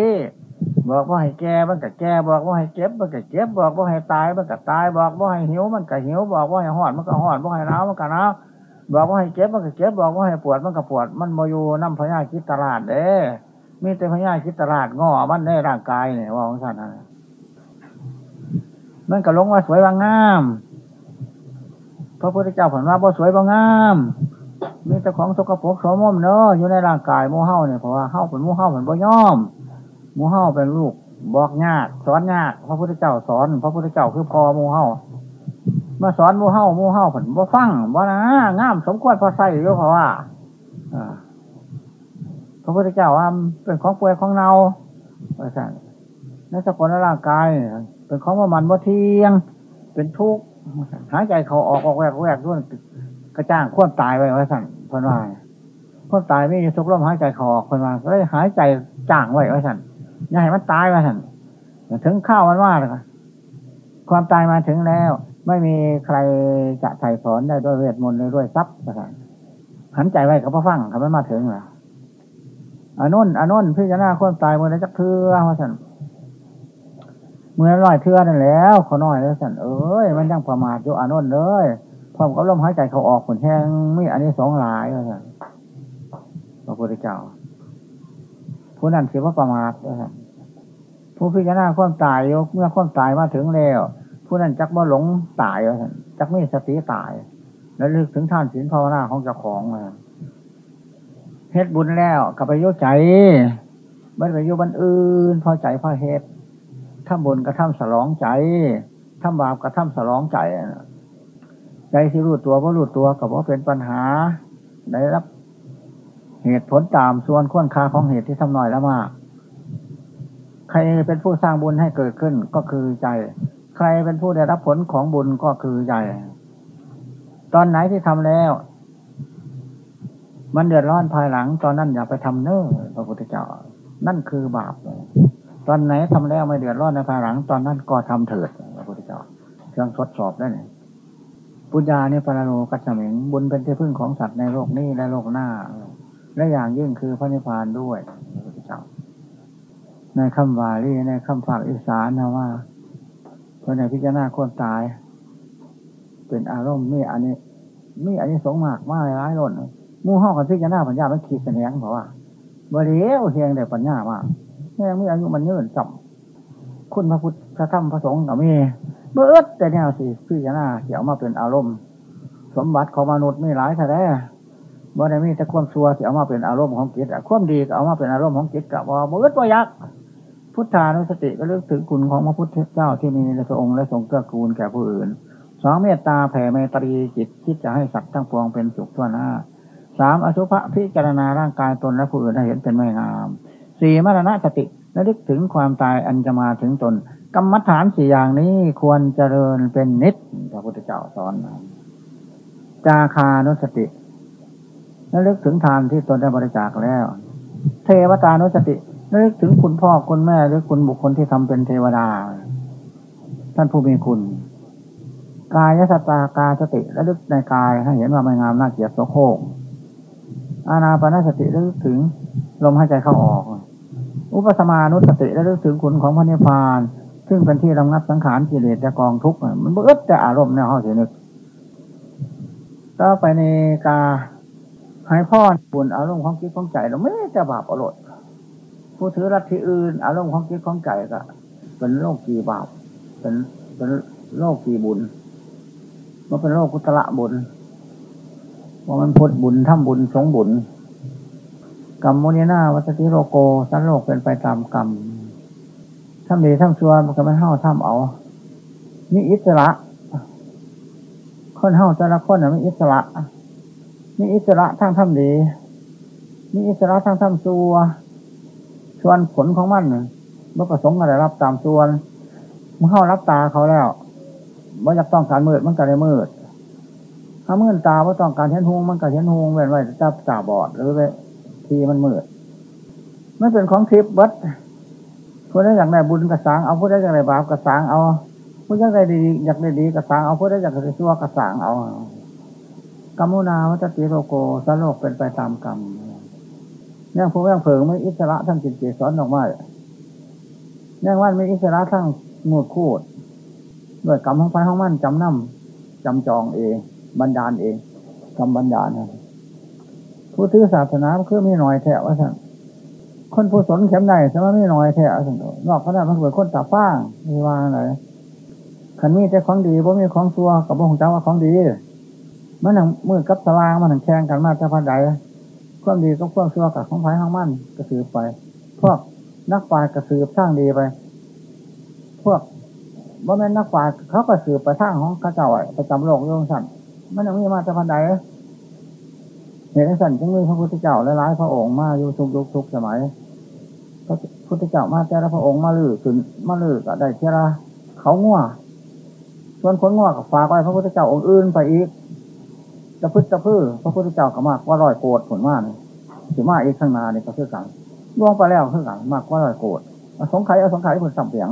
บอกว่าให้แก่มันก็แก่บอกว่าให้เจ็บมันก็เจ็บบอกว่าให้ตายมันก็ตาย บอกว่าให้หิวมันก็หิวบอกว่าให้หอดมันก็หอดบอกให้นาวมันก็หนาวบอกว่าให้เจ็บมันก็เจ็บบอกว่าให้ปวดมันก็ปวด มันมออยู่น้ำพญาคิดตลาดเด้มีแต่พญาคิดตลาดงอมันในร่างกายเนี่ยว่าของท่านนะมันก็ลงว่าสวยบางาม พระพุทธเจ้าผลว่าบ่สวยบางงามมีแต่ของสกปรกโสมมเนอะอยู่ในร่างกายโมเห่าเนี่ยเพราะว่าเห่าเป็นโมเห่าเป็นบ่ย่อมโมเห่าเป็นลูกบอกญาติสอนญาติพระพุทธเจ้าสอน พระพุทธเจ้าคือพอโมเห่ามาสอนโมเห่าโมเห่าผลบ่ฟังบ่นะงามสมควรพอใส่อยู่เพราะว่าพระพุทธเจ้าว่าเป็นของป่วยของเนาสั่นในสกุลร่างกายเป็นของว่ามันว่เที่ยง เป็นทุกข์ หายใจเขาออกออกแวกแวกด้วยกระจ้างควบตายไปไว้สั่นพันว่าควบตายไม่มีทุกข์ร่มหายใจเขาออกพันว่าก็เลยหายใจจ้างไว้ไว้สั่นอย่าให้มันตายไว้สั่นถึงข้าวมันว่าเลยความตายมาถึงแล้ว ไม่มีใครจะไถ่ถอนได้ด้วยเวทมนต์ด้วยทรัพย์สั่นหันใจไว้เขาพอฟังเขาไม่มาถึงหรออานนอานนพิจารณาความตายเมื่อไรจักเทือว่าสั่น เมื่อลอยเทือนั่นแล้วขอน้อยแล้วสันเอ้ยมันยังประมาทอยู่อานนท์เลยพร้อมกับลมหายใจเขาออกผลแห้งมีอันนี้สองหลายว่าสันพระพุทธเจ้าผู้นั้นคือว่าประมาทว่าสันผู้พิจารณาความตายยกเมื่อความตายมาถึงแล้ว ผู้นั้นจักบ่หลงตายว่าสันจักไม่สติตาย แล้วลึกถึงท่านศีลภาวนาของเจ้าของว่าเฮ็ดบุญแล้วกับไปโยใจไม่ไปโยบันอื่นพอใจพอเฮ็ด ทำบุญกระทำสลองใจทำบาปกระทำสลองใจใจที่รู้ตัวว่ารู้ตัวกับว่าเป็นปัญหาได้รับเหตุผลตามส่วนข้นคาของเหตุที่ทำน้อยแล้วมาก ใครเป็นผู้สร้างบุญให้เกิดขึ้นก็คือใจ ใครเป็นผู้ได้รับผลของบุญก็คือใจ ตอนไหนที่ทำแล้ว มันเดือดร้อนภายหลัง ตอนนั้นอย่าไปทำเน้อพระพุทธเจ้า นั่นคือบาป ตอนไหนทำแล้วไม่เดือดร้อนในภายหลัง ตอนนั้นก็ทำเถิดพระพุทธเจ้าเครื่องทดสอบได้เนี่ยปุญญาเนี่ยปรโลกัจมิงบุญเป็นที่พึ่งของสัตว์ในโลกนี้และโลกหน้า และอย่างยิ่งคือพระนิพพานด้วยพระพุทธเจ้า ในคำวาลีในคำฝากอิสานนะว่าพระในพิจารณาคนตาย เป็นอารมณ์มีอันนี้มีอันนี้สงมากมากร้ายล้นมู่ห้องกันพิจารณาปัญญามันขีดแสดงเพราะว่าบริเวเฮียงแต่ปัญญามาก แม่มีอายุมันยืนจับคุณพระพุทธพระธรรมพระสงฆ์กับมีเมื่อแต่เนี่ยสิพิจารณาเกี่ยวมาเป็นอารมณ์ สมบัติของมนุษย์มีหลายแท้เมื่อได้มีแต่ความชัวที่เอามาเป็นอารมณ์ของจิตความดีก็เอามาเป็นอารมณ์ของจิตกับว่าเมื่อตัวยักษ์พุทธานุสติก็เลือกถึงคุณของพระพุทธเจ้าที่มีในพระองค์และทรงเกื้อกูลแก่ผู้อื่นสองเมตตาแผ่เมตรีจิตคิดจะให้สัตว์ทั้งปวงเป็นสุขทั่วหน้าสามอสุภะพิจารณาร่างกายตนและผู้อื่นให้เห็นเป็นไม่งาม สี่มรณะสติและลึกถึงความตายอันจะมาถึงตน กรรมฐานสี่อย่างนี้ควรเจริญเป็นนิดพระพุทธเจ้าสอนมาจาคานุสติและลึกถึงทานที่ตนได้บริจาคแล้ว เทวตานุสติและลึกถึงคุณพ่อคุณแม่หรือคุณบุคคลที่ทำเป็นเทวดา ท่านผู้มีคุณ กายสตากาสติและลึกในกายให้เห็นว่าไม่งามน่าเกลียดโสโครกอาณาปณสติระลึกถึงลมหายใจเข้าออก อุปสมานุสติระลึกถึงคุณของพระนิพพาน ซึ่งเป็นที่รำงับสังขารกิเลสและกองทุกข์มันเบิดแต่อารมณ์ในห้องเสียนึกต่อไปในกาให้พ่อบุญอารมณ์ของคิดของใจเราไม่จะบาปอรรถผู้ถือรัที่อื่น อารมณ์ของคิดของใจก็ เป็นโลกกี่บาปเป็นเป็นโลกกี่บุญมันเป็นโลกกุตละบุญว่ามันพุทธบุญทำบุญสงบุญ กรรมโมนีนาวัตติโรโกสันโลกเป็นไปตามกรรมทำดีทำชั่วมันก็ไม่เท่าทำเอามีอิสระ คนเท่าแต่ละคนมีอิสระ มีอิสระทั้งทำดี มีอิสระทั้งทำชั่วส่วนผลของมันเมื่อประสงค์อะไรรับตามส่วนเมื่อเข้ารับตาเขาแล้วเมื่ออยากต้องการมืดมันก็ได้มืด ถ้ามื่นตาว่าต้องการเห็นหงมันก็เห็นหงเว้นไว้จับตาบอดหรือไป ทีมันมืดไม่เป็นของทิพย์วัดผู้ใดอยากได้บุญกระสังเอาผู้ใดอยากได้บาปกระสังเอาผู้อยากได้ดีอยากได้ดีกระสังเอาผู้ใดอยากได้ชั่วกระสังเอากรรมุนาวัตติโลโกสโลกเป็นไปตามกรรมเนี่ยพวกแม่งเผิงไม่อิสระทั้งจิตเจสอนออกมาเนี่ยว่าไม่อิสระทั้งมูดคูดด้วยกรรมของไฟของมันจำนำจำจองเอง บันดาลเองทำบันดาลนะ ผู้ถือศาสนาคือไม่หน่อยแถวว่าสั่งคนผู้สนเข็มในสมัยไม่หน่อยแถวสั่งนอกขนาดมันเปิดคนตาฟ้างมีว่าอะไรขันมีแต่ของดีเพราะมีของซัวกับพวกเจ้าว่าของดีมันหนังมือกับสว่างมันหนังแข่งกันมาจะพันใดความดีก็ความซัวกับของไผ่ของมั่นกระสือไป พวกนักปราชญ์กระสือสร้างดีไป พวกว่าแม่นักปราชญ์เขากระสือไปสร้างของข้าเจ้าประจำโลกโยงสั่นมันยังมีมาจะพันใด เหตุสันจึงมีพระพุทธเจ้าและหลายพระองค์มาอยู่ทุกยุคทุกสมัยพระพุทธเจ้ามาแต่ละพระองค์มาลือขึ้นมาลือก็ได้เท่าไรเขาง่วส่วนคนง่วกับฝากไว้พระพุทธเจ้าองค์อื่นไปอีกจะพึ่งจะพื้พระพุทธเจ้าก็มากว่าร้อยโกดผลมากถือมาอีกข้างนาเนี่ยก็คือกันล่วงไปแล้วคือกันมากว่าร้อยโกดสงไข่เอาสงไข่ผลสับเสียง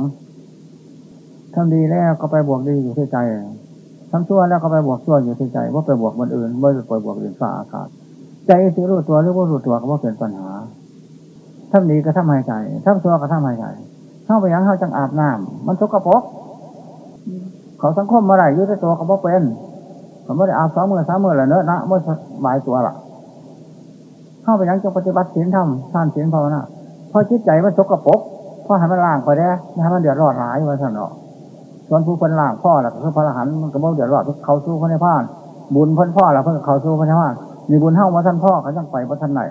ทำดีแล้วก็ไปบวกดีอยู่ที่ใจทำชั่วแล้วก็ไปบวกชั่วอยู่ที่ใจว่าไปบวกคนอื่นไม่ไปบวกอื่นฝ่าอากาศ ใจสิรู้ตัวหรือว่ารู้ตัวก็ว่าเป็นปัญหาทำดีก็ทำหายใจทำชั่วก็ทำหายใจเข้าไปยังเข้าจังอาบน้ำมันสกปรกเขาสังคมเมื่อไรยืดตัวก็บ่เป็นเขาไม่ได้อาบสองมือสามมือละเนอะนะเมื่อบายตัวละเข้าไปยังจงปฏิบัติศีลธรรมท่านศีลภาวนาพอจิตใจมันสกปรกพอให้มันล่างไปได้ให้มันเดือดร้อนหลายวันสนเนาะส่วนผู้คนล่างพ่อละคือพระอรหันต์มันก็บ่เดือดร้อนเขาสู้พระในพานบุญพ้นพ่อละเพื่อเขาสู้พระในพาน มีบุญเท่ามาท่านพ่อเขาจังไปพระท่านไหน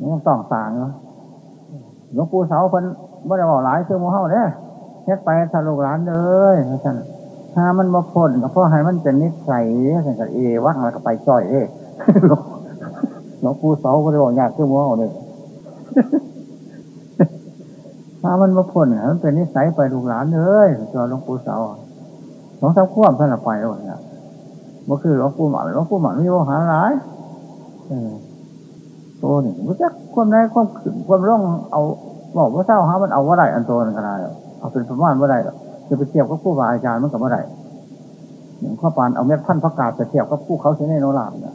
นี่ต้องสางเนาะหลวงปู่เสาเพิ่นบ่ได้บอกหลายคือโมเฮาเนี่ยเฮ็ดไปทะลุร้านเลยท่านถ้ามันมาพ้นก็พราะให้มันเป็นนิสัยสังกัดเอวักแล้วก็ไปจ่อยเอหลวงปู่เสาก็ได้บอกยากคือโมเฮาเนี่ยถ้ามันมาพ้นมันเป็นนิสัยไปลูกหลานเลยจอหลวงปู่เสาสองสามขวบท่านละไปแล้วเนี่ย มันคือหลวงปู่หมันหลวงปู่หมันมีวหาหลายตัวนี่รู้จักความได้ความขึ้นความร่องเอาบอกว่าเศร้าฮะมันเอาว่าไรอันตัวนึงก็ได้เอาเป็นประมาณว่าไรจะไปเทียบกับผู้บาอาจารย์มันกับว่าไรอย่างข้อปานเอาเม็ดพันธุ์ประกาศไปเทียบกับผู้เขาเสนโนรามเนี่ย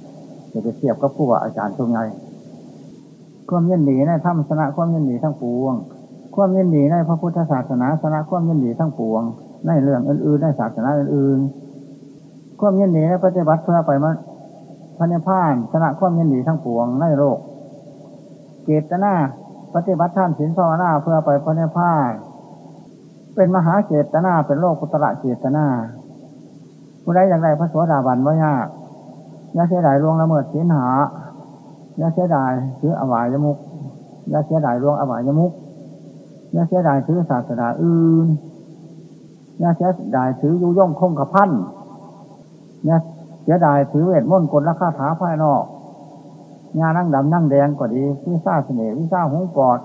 จะไปเทียบกับผู้บาอาจารย์ตรงไงความยินดีในธรรมสนะความยินดีทั้งปวง ความยินดีในพระพุทธศาสนาสนะความยินดีทั้งปวง ในเรื่องอื่นๆในศาสนาอื่นๆ ความยินดีในปฏิบัติเพื่อไปมันพระนิพพานสนะความยินดีทั้งปวงในโลกเกตนาปฏิบัติท่านศีลภาวนาเพื่อไปพระนิพพานเป็นมหาเจตนาเป็นโลกุตระเจตนาผู้ใดอย่างไรพระสวสดาบันว่ายากยาเสียดายลวงละเมิดศีลหายาเสียดายถืออวายมุกยาเสียดายลวงอวายมุกยาเสียดายถือศาสนาอื่นยาเสียดายถือยุย่งคงกระพันธ์ เนี่ยเสียดายถือเวทมนต์กลราคาถาภายนอกงานนั่งดำนั่งแดงก็ดีวิซ่าเสน่ห์วิซ่าหงปอด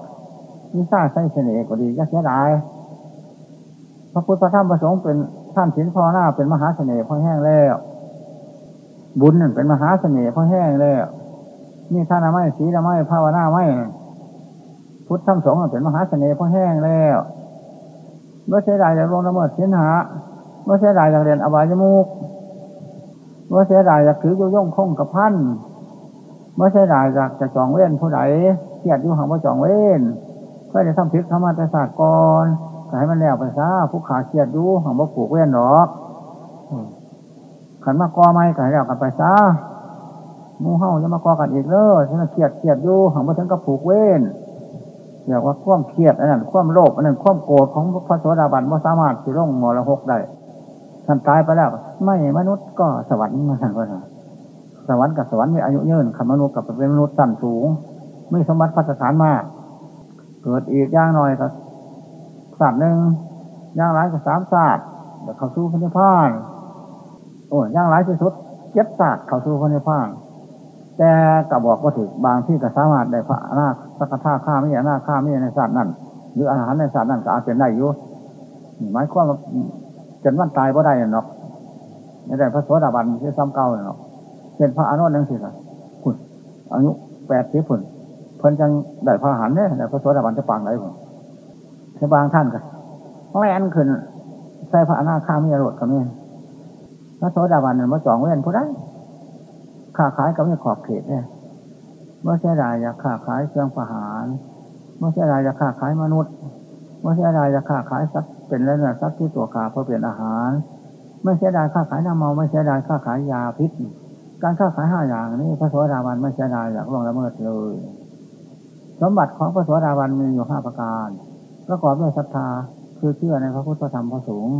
วิซ่าไส้เสน่ห์ก็ดียาเสียดายพระพุทธธรรมพระสงฆ์เป็นท่านศีลพอหน้าเป็นมหาเสน่ห์พอแห้งแล้ว บุญนั่นเป็นมหาเสน่ห์พอแห้งแล้วนี่ท่านไม่ศีลไม่ภาวนาไม่พุทธธรรมสงฆ์เป็นมหาเสน่ห์พอแห้งแล้วเมื่อเสียดายจะลงละเมิดศีลหาเมื่อเสียดายจะเรียนอบายมุก เมื่อเสียดายจะถือโยย่งคงกับพันเมื่อเสียดายจะจะจองเว้นผู้ใดเกียดอยู่หางว่าจองเว้นเพื่อจะทำพิษธรรมะศาสตร์ก่อนก็ให้มันแล้วไปซะผู้ขาเกียดดูของบ่ผูกเว้นหรอกขันมากอไม่ก็ให้แล้วกันไปซะมูเฮาจะมากอกันอีกเลยฉันเกียดเกียดดูของบ่ถึงกับผูกเว้นเรียกว่าความเครียดอันนั้นความโลภอันนั้นความโกรธของพระโสดาบันว่าสามารถสิร่องมรหกได้ ท่านตายไปแล้ว ไม่มนุษย์ก็สวรรค์มาท่านว่าสวรรค์กับสวรรค์มีอายุยืนขันมนุษย์กับเป็นมนุษย์สั้นสูง ไม่สมบัติพัฒฐานมาก เกิดอีกย่างหน่อยก็ศาสตร์หนึ่งย่างหลายกับสามศาสตร์เดี๋ยวเขาสู้พระนิพพานโอ้ย่างหลายที่สุดเจ็ดศาสตร์เขาสู้พระนิพพานแต่กระบอกว่าถึงบางที่ก็สามารถได้พระนาสักท่าข้าไม่ใช่นาข้าไม่ใช่ในศาสตร์นั่นหรืออาหารในศาสตร์นั่นก็อาจเป็นได้อยู่หมายความว่า จนวันตายเพราะได้เนาะไม่ได้พระโสดาบันที่ซ้ำเก่าเนาะเป็นพระอนุนังสิค่ะคุณอายุแปดสิบผลเพิ่นจังได้พระหันเนี่ยแต่พระโสดาบันจะปางไรผมใช่บางท่านกันแล่นขึ้นใส่พระอนาคามีรถก็มีพระโสดาบันเนี่ยมาจองเว้นผู้ได้ค้าขายก็ไม่ขอบเขตเนี่ยเมื่อเสียดายอยากค้าขายเครื่องประหารเมื่อเสียดายอยากค้าขายมนุษย์ เมื่อเสียดายอยาค้าขายสัตว์เป็นเนื้อสัตว์ที่ตัวขาเพื่อเปลี่ยนอาหาร ไม่เสียดายค้าขายน้ำเมาไม่เสียดายค้าขายยาพิษ การค้าขายห้าอย่างนี้พระโสดาบันไม่เสียดายอยากลงละเมิดเลย สมบัติของพระโสดาบันมีอยู่ห้าประการประกอบด้วยศรัทธาคือเชื่อในพระพุทธธรรมพระสงฆ์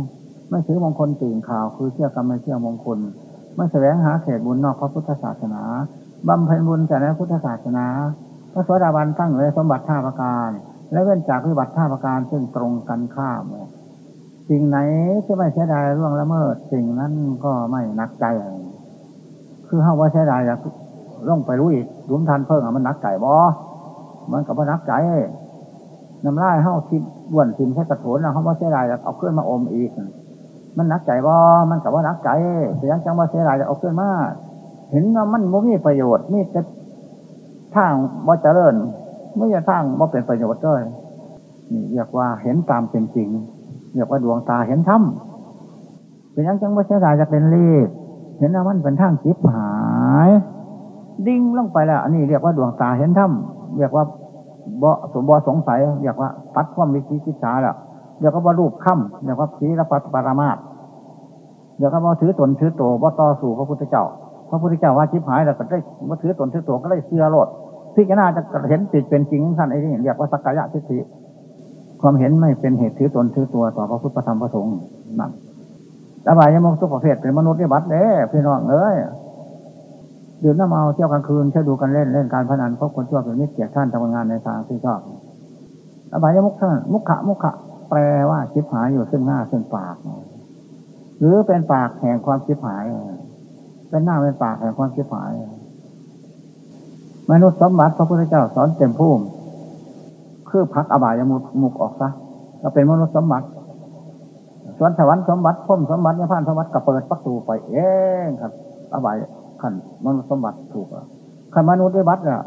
ไม่ถือมงคลตื่นข่าว คือเชื่อกรรมไม่เชื่อมงคล ไม่แสวงหาเขตบุญนอกพระพุทธศาสนาบำเพ็ญบุญแต่ในพุทธศาสนา พระสวสดาบันตั้งเลยสมบัติท่าประการ และเว้นจากวิบัติท่าประการซึ่งตรงกันข้ามสิ่งไหนที่ไม่เสียดายร่วงละเมิด สิ่งนั้นก็ไม่นักใจ คือห้าว่าเสียดายอยากล่องไปรู้อีกรวมทันเพิ่งมันนักใจบ่มันกับว่านักใจน้ำลายเฮาทิมบ้วนทิมใช้กระโถนนะเขาว่าเสียดายเอาเคลื่อนมาอมอีก มันนักใจบ่มันกับว่านักใจเสียงจังว่าเสียดายเอาเคลื่อนมาเห็นว่ามันไม่มีประโยชน์นี่จะทางบ่เจริญ ไม่ใช่ทางบ่เป็นประโยชน์เลยนี่เรียกว่าเห็นตามเป็นจริง เรียกว่าดวงตาเห็นธรรมเป็นยังจังว่าเสียดายจะเป็นเลขเห็นว่ามันเป็นทางจิบหาย ดิ้งลงไปแล้ว อันนี้เรียกว่าดวงตาเห็นธรรมเรียกว่าบ่สมบ่สงสัยอยกว่าปัดความวิจิกิจฉาแล้วเดี๋ยวก็บ่รูปค่ำเดี๋ยวก็ศีลปัตปรามาตเดี๋ยวก็บ่ถือตนถือโตวบ่ต่อสู่พระพุทธเจ้า พระพุทธเจ้าว่าชิบหายแล้วก็ได้บ่ถือตนถือโตก็ได้เสื้อโลด พิจารณาจะเห็นติดเป็นจริงท่านไอ้นี่เรียกว่าสักกายะทิฏฐิความเห็นไม่เป็นเหตุถือตนถือตัวต่อพระพุทธธรรมพระสงฆ์นั่นอบายยมกทุกประเภทเป็นมนุษย์นี่บัดเด้พี่น้องเอ้ยดื่มน้ำเมาเที่ยวกลางคืนเที่ยวดูกันเล่นเล่นการพนันพบคนชั่วเป็นมิตรเกียรติท่านทำงานในทางที่ชอบอบายยมุกท่านมุขะมุขะแปลว่าชิบหายอยู่ซึ่งหน้าซึ่งปาก หรือเป็นปากแห่งความชิบหาย เป็นหน้าเป็นปากแห่งความชิบหาย มนุษย์สมบัติพระพุทธเจ้าสอนเต็มภูมิคือพักอบายมุกมุกออกซะก็เป็นมนุษย์สมบัติส่วนสวรรค์สมบัติพุ่มสมบัตินิพพานสมบัติก็เปิดประตูไปเองครับ อบายขันมนุษย์สมบัติถูกขันมนุษย์ได้บัตรอะ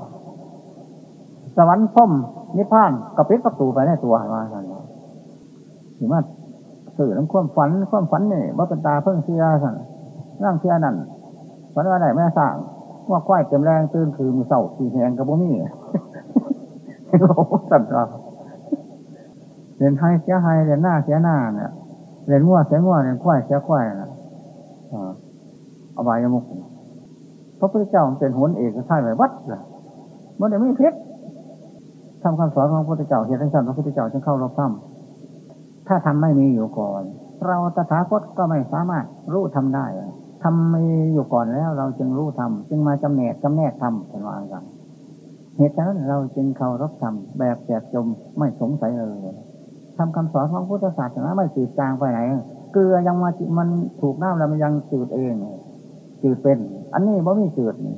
สวรรค์พุ่มนิพพานก็ปิดประตูไปในตัวมาสั่นถือว่าสื่อน้ำความฝันความฝันนี่ว่าเป็นตาเพิ่งเสียสั่นร่างเสียนั่นฝันว่าไหนแม่สั่ง ว่าควายเต็มแรงตื่นคือมีเสาสีแหงกับบุมี่โอ้สั่นครับเรียนไทยเสียไทยเรียนหน้าเสียหน้าเนี่ยเรียนงัวเสียงัวเรียนควายเสียควายนะอบายมุกพระพุทธเจ้าเป็นหุนเอกท่านไปวัดเลยมันเดี๋ยวไม่เพชรทำคำสอนของพระพุทธเจ้าเหตุทั้งพระพุทธเจ้าจึงเข้ารบถ้ำถ้าทำไม่มีอยู่ก่อน เราตถาคตก็ไม่สามารถรู้ทำได้ ทำมีอยู่ก่อนแล้วเราจึงรู้ทำจึงมาจำแนกจำแนกทำเป็นวางกันเหตุฉะนั้นเราจึงเคารพธรรมแบบแจกจมไม่สงสัยเลยทำคำสอนของพุทธศาสนาไม่จืดจางไปไหนเกลือยังมามันถูกน้ำแล้วมันยังจืดเองจืดเป็น อันนี้บ่มีจืดนี่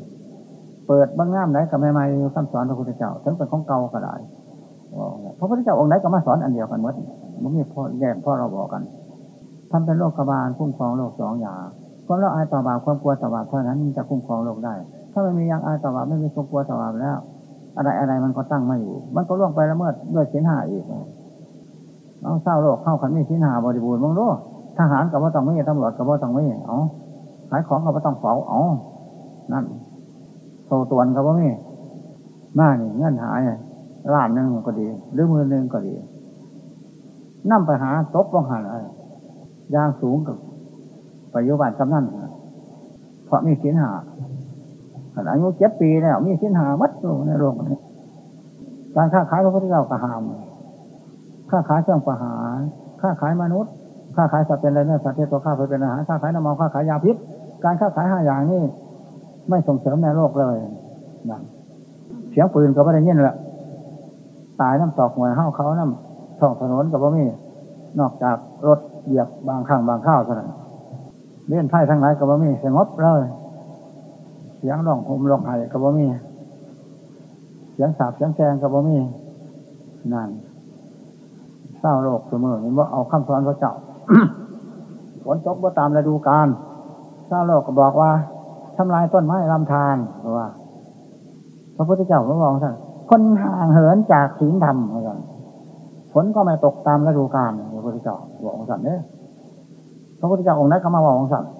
เปิดบางงามไหนกับไม่ไม่คำสอนพระพุทธเจ้าถึงเป็นของเก่าก็ได้พระพุทธเจ้าองค์ไหนก็มาสอนอันเดียวกันหมดมันมีพ่อแยกพ่อเราบอกกันทำเป็นโลกกบาลคุ้มครองโลกสองอย่าง ความละอายต่อบาปความกลัวต่อบาปเท่านั้นจะคุ้มครองโลกได้ ถ้าไม่มียังอายต่อบาปไม่มีความกลัวต่อบาปแล้ว อะไรอะไรมันก็ตั้งไม่อยู่ มันก็ล่วงไปละเมิดด้วยส้นหาอีกเอาเศร้าโลกเข้าขันมีสินหาบริบูรณ์มึงรู้ทหารกับว่าต้องไม่ตำรวจกับว่าต้องไม่เอาขายของกับว่าต้องเฝ้าเอานั่นโซตวนกับว่าไม่มานี่เงื่อนหายล้านหนึ่งก็ดี หรือมือหนึ่งก็ดีนั่ไปหาตบลงหันอะไรยางสูงกับ ปัจจุบันกำนันเพราะมีสินหาอายุเจ็ดปีแล้วมีสินหามัดลงในโลกนี้การค้าขายพระพุทธเจ้ากระหามค้าขายเครื่องประหารค้าขายมนุษย์ค้าขายสัตว์เป็นอะไรเนี่ยสัตว์ที่ตัวข้าไปเป็นอาหารค้าขายน้ำมันค้าขายยาพิษ การค้าขายห้าอย่างนี้ไม่ส่งเสริมในโลกเลยนะเสียงปืนก็ไม่ได้ยินละตายน้ำตอกหวยห้าเขาน้ำช่องถนนกับว่ามีนอกจากรถเหยียบบางข้างบางข้าวเท่านั้น เลี้ยนไพ่ทั้งหลายกับว่มีสงบเลยเสียงร้องโหมร้องไห้กับว่มีเสียงสาบเสียงแกงกับว่มีนั่นเศร้าโลกเสมอเห็นว่าเอาคำสอนพระเจ้าฝนตกว่าตามฤดูกาลเศร้าโลกก็บอกว่าทำลายต้นไม้ลำธารเพราะว่า พระพุทธเจ้าพระองค์ท่านคนห่างเหินจากศีลธรรมเหมือนกันฝนก็ไม่ตกตามฤดูกาลพระพุทธเจ้าบอกองค์สัตว์เนี่ย ระพุทธเจ้าองค์นั้นก็มาบอกองค์สัตว์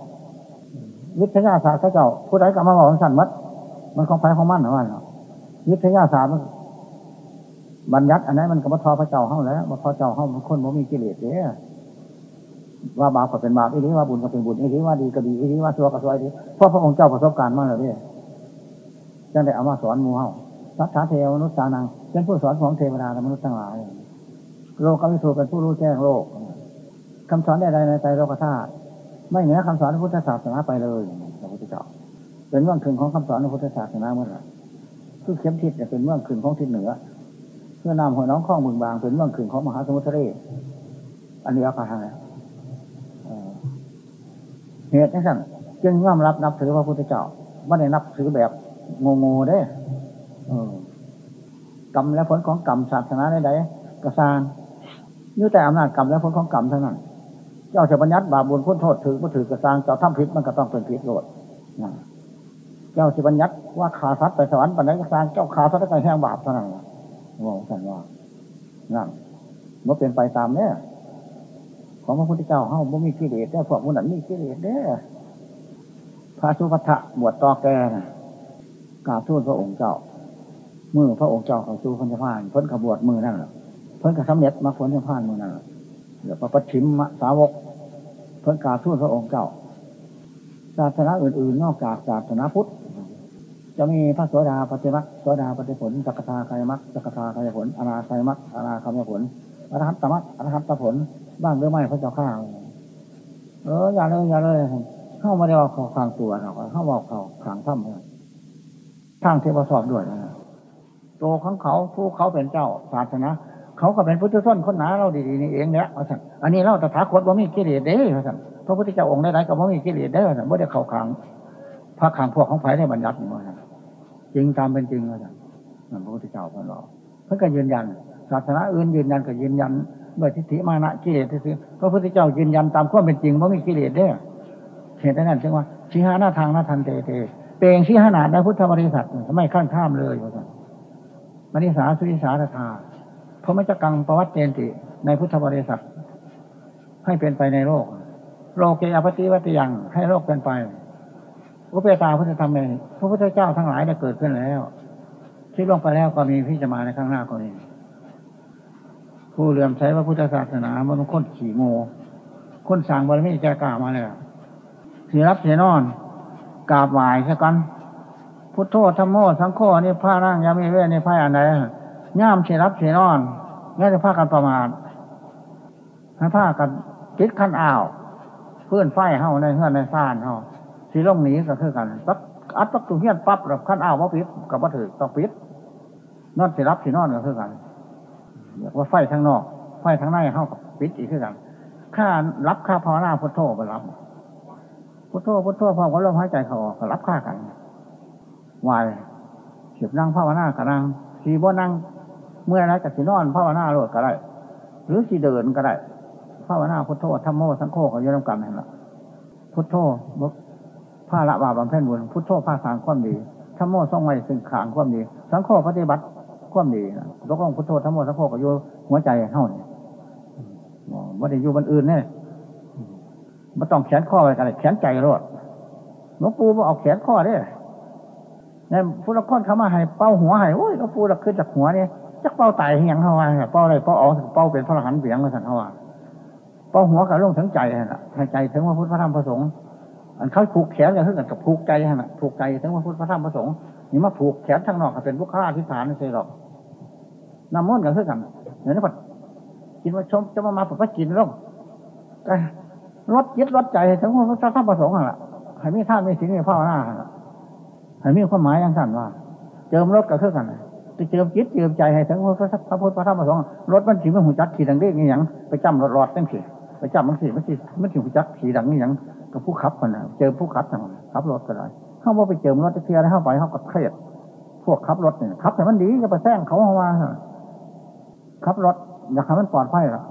วิทยาศาสตร์พระเจ้าผู้ใดก็มาบอกองค์สัตว์มัดมันของไฟของมันหรือว่าวิทยาศาสตร์บัญญัติอันนั้นมันก็มาทอพระเจ้าเข้าแล้วมาทอเจ้าเข้าคนบ่มีกิเลสเนี่ยว่าบาปก็เป็นบาปอีนี้ว่าบุญก็เป็นบุญอีนี้ว่าดีก็ดีอีนี้ว่าชั่วก็ชั่วอีนี้เพราะพระองค์เจ้าประสบการณ์มาแล้วเนี่ยจังได้เอามาสอนมูเฮาสัทธาเทวนุสานังเป็นผู้สอนของเทวดาและมนุษย์ทั้งหลาย โลกก็ไม่ถูเป็นผู้รู้แจ้งโลก คำสอนใดๆในใจโลกธาตุไม่เหนือคำสอนพุทธศาสนาไปเลยพระพุทธเจ้าเป็นเรื่องขึงของคำสอนพุทธศาสนาเมื่อไหร่คือเข็มทิศเป็นเรื่องขึงของทิศเหนือเมื่อนำหัวน้องข้องบึงบางเป็นเรื่องขึ้นของมหาสมุทรทะเลอันนี้อาคาทางเหตุนี้สั่งจึงยอมรับนับถือพระพุทธเจ้าไม่ได้นับถือแบบงงๆเด้กรรมและผลของกรรมศาสนาใดๆกระซานนี่แต่อำนาจกรรมและผลของกรรมเท่านั้น เจ้าจะบัญญัติบาปบุญพ้นโทษถือก็ถือกระซางเจ้าทำผิดมันก็ต้องเป็นผิดโลดเจ้าจะบัญญัติว่าขาสัตว์ไปสวรรค์ปัญญากระซางเจ้าขาสัตว์ไปแห้งบาปเท่านั้นมองสันว่านั่นมันเป็นไปตามเนี่ยของพระพุทธเจ้าเฮ้าบ่มีกิเลสแต่พวกมันนั้นมีกิเลสเด้พระสุภัทะบวชตอแกนะกราบทูลพระองค์เจ้ามือพระองค์เจ้าเขาสู่พันธพานพ้นขบวดมือนั่นแหละเพิ่นกับสำเร็จมาพ้นพันธพานมือนั่นแหละเดี๋ยวพระปัจฉิมสาวก เพิ่นกาทูตพระองค์เจ้า ศาสนาอื่น ๆ นอกจากศาสนาพุทธ จะมีพระโสดาปฏิมักโสดาปฏิผลสักทาคายมักสักทาคายผลอนาคายมักอนาคายผลอรหัตตมักอรหัตตผล บ้างหรือไม่พระเจ้าข้าเอออย่าเลยอย่าเลยเข้ามาได้ว่าขาคางตัวเราเข้าบอกเขาขางถ้ำทางเทวสอบด้วยนะโตของเขาผู้เขาเป็นเจ้าศาสนา เขาก็เป็นพุทธส้นคนหนาเราดีๆนี่เองเนี่ยว่าสั่อันนี้เราตถาคตว่ามีกิเลสเด้ว่าสั่พระพุทธเจ้าองค์ใดๆก็ว่ามีกิเลสเด้ว่าสั่ไม่ได้เข้าขังพระขังพวกของไผ่ได้บัญญัติว่าสั่จริงตามเป็นจริงว่าสั่พระพุทธเจ้าพระเราเพื่อการยืนยัน ศาสนาอื่นยืนยันก็ยืนยันด้วยทิฏฐิมานะกิเลสที่ซื้อพระพุทธเจ้ายืนยันตามความเป็นจริงว่ามีกิเลสเด้เหตุนั้นจึงว่าชีหาหน้าทางหน้าทันเตเตเปลงชีหานาในพุทธบริษัทไม่ข้างข้ามเลยว่าสั่มณิสาสุริสาธา พระมจกังประวัติเจนติในพุทธบริษัท ให้เป็นไปในโลก โลกเกียปฏิวัติยังให้โลกเป็นไปอุเบตาพุทธธรรมเองพระพุทธเจ้าทั้งหลายได้เกิดขึ้นแล้วที่ลงไปแล้วก็มีพี่จะมาในข้างหน้าก็มีผู้เลื่อมใช้พระพุทธศาสนามันค้นขี่โมคนสั่งบารมีแกกล่าวมาแล้วสีรับเสนอนกราบไหว้ใช่กันพุทโธธรรมโมสังโฆนี่ผ้าร่างยามีเวนี่ผ้าอันไหน ย่ามเสรับเสนอนง่ายจะผ้ากันประมาทให้ผ้ากันติดขั้นอ่าว เพื่อนไฟเฮาในเฮือนในซ่านเฮาสีล่องหนีก็คือกันปั๊บอัดปักตุเฮียนปั๊บแบบขั้นอ่าวว่าปิดกับว่าถือต้องปิดนอนเสียรับเสียนอนก็คือกันว่าไฟทั้งนอก ไฟทั้งในเฮากับปิดอีกคือกันข้ารับข้าภาวนาพุทโธไปรับพุทโธพุทโธพอก็ลมหายใจเขาออกรับข้ากันวายเฉียบนั่งภาวนากับนั่งสีบ่นั่ง เมื่อไรกับสีนอนภาวนาโลดก็ได้ หรือสีเดินก็ได้ภาวนาพุทโธธรรมโมสังโฆก็ยืนกันนั่นแหละพุทโธบกผ้าละบาบำเพ็ญบุญพุทโธผ้าสางความดีธรรมโมส่องไว้ซึ่งขางความดี สังโฆปฏิบัติความดีนะตกลงพุทโธธรรมโมสังโฆก็อยู่หัวใจเท่านี่ไม่ได้อยู่บนอื่นเนี่ยไม่ต้องแขนข้ออะไรกันแขนใจรอดหลวงปู่มาเอาแขนข้อเนี่ยนี่ยพุทธคนเขามาให้เป้าหัวให้โอ้ยหลวงปู่เราขึ้นจากหัวเนี่ย จักเป้าไตเฮียงเขาว่าเป้าอะไรเป้าออเป้าเป็นพระหันเบียงมาสั่งเขาว่าเป้าหัวกับลงถึงใจน่ะใจถึงว่าพุทธพระธรรมพระสงฆ์อันเขาผูกแขนกันขึ้นกับผูกใจน่ะผูกใจถึงว่าพุทธพระธรรมพระสงฆ์นี่มาผูกแขนทางนอกเป็นบุคคลาธิฐานไม่ใช่หรอกน้ำมันกันขึ้นกันเดี๋ยวนี้พอกินมาชมจะมามาผมก็กินร่มรถยึดรถใจถึงว่าพระธรรมพระสงฆ์อะให้มีท่านมีสิ่งมีพ่อหน้าให้มีความหมายอย่างสั้นว่า เจิมรถก็คือกัน เจิมจิตเจิมใจให้ถึงพระพระพุทธพระธรรมพระสงฆ์รถมันถีมันหูจักขี่ดังเรียกนี่ยังไปจำรถรอดตั้งขี่ไปจำมันขี่มันขี่มันถีหูจักขี่ดังนี่ยังกับผู้ขับคนน่ะเจอผู้ขับทางขับรถก็ได้เข้าว่าไปเจิมรถจะเทียร์เข้าไปเข้ากับเครียดพวกขับรถเนี่ยขับแต่มันดีจะไปแซงเขาเข้ามาขับรถอยากให้มันปลอดภัยหรอ